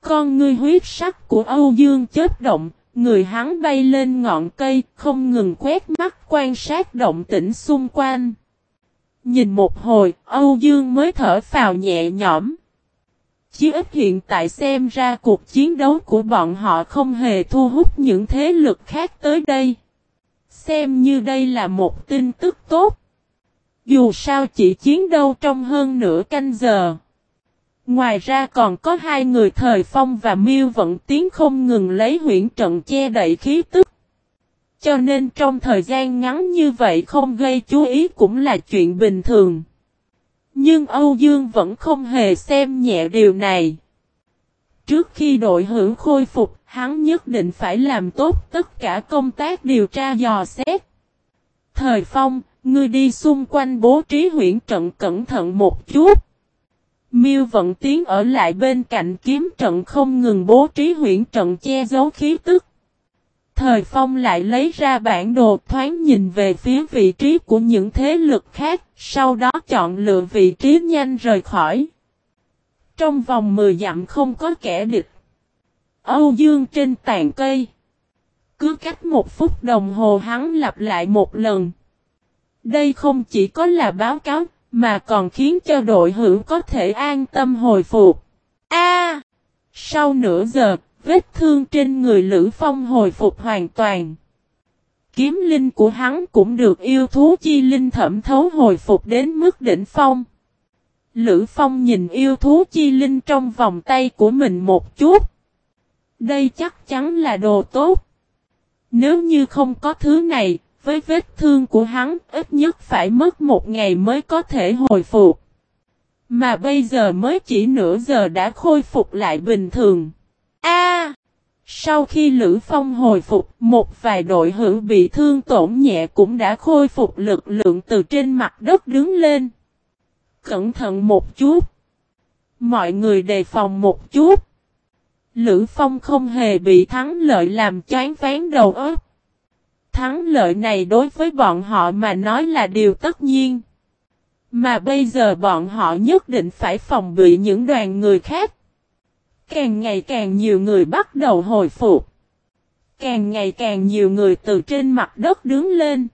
Con ngươi huyết sắc của Âu Dương chết động, người hắn bay lên ngọn cây, không ngừng quét mắt quan sát động tĩnh xung quanh. Nhìn một hồi, Âu Dương mới thở phào nhẹ nhõm. Chí ít hiện tại xem ra cuộc chiến đấu của bọn họ không hề thu hút những thế lực khác tới đây. Xem như đây là một tin tức tốt. Dù sao chỉ chiến đấu trong hơn nửa canh giờ. Ngoài ra còn có hai người thời phong và miêu vận tiến không ngừng lấy huyện trận che đậy khí tức. Cho nên trong thời gian ngắn như vậy không gây chú ý cũng là chuyện bình thường. Nhưng Âu Dương vẫn không hề xem nhẹ điều này. Trước khi đội hữu khôi phục, hắn nhất định phải làm tốt tất cả công tác điều tra dò xét. Thời phong, ngươi đi xung quanh bố trí huyện trận cẩn thận một chút. Miêu vận tiến ở lại bên cạnh kiếm trận không ngừng bố trí huyện trận che giấu khí tức. Thời Phong lại lấy ra bản đồ thoáng nhìn về phía vị trí của những thế lực khác, sau đó chọn lựa vị trí nhanh rời khỏi. Trong vòng 10 dặm không có kẻ địch. Âu Dương trên tàn cây. Cứ cách một phút đồng hồ hắn lặp lại một lần. Đây không chỉ có là báo cáo, mà còn khiến cho đội hữu có thể an tâm hồi phục. A! sau nửa giờ, Vết thương trên người Lữ Phong hồi phục hoàn toàn. Kiếm linh của hắn cũng được yêu thú chi linh thẩm thấu hồi phục đến mức đỉnh phong. Lữ Phong nhìn yêu thú chi linh trong vòng tay của mình một chút. Đây chắc chắn là đồ tốt. Nếu như không có thứ này, với vết thương của hắn ít nhất phải mất một ngày mới có thể hồi phục. Mà bây giờ mới chỉ nửa giờ đã khôi phục lại bình thường. A! Sau khi Lữ Phong hồi phục, một vài đội hữu bị thương tổn nhẹ cũng đã khôi phục lực lượng từ trên mặt đất đứng lên. Cẩn thận một chút. Mọi người đề phòng một chút. Lữ Phong không hề bị thắng lợi làm chán ván đầu óc. Thắng lợi này đối với bọn họ mà nói là điều tất nhiên. Mà bây giờ bọn họ nhất định phải phòng bị những đoàn người khác. Càng ngày càng nhiều người bắt đầu hồi phục. Càng ngày càng nhiều người từ trên mặt đất đứng lên.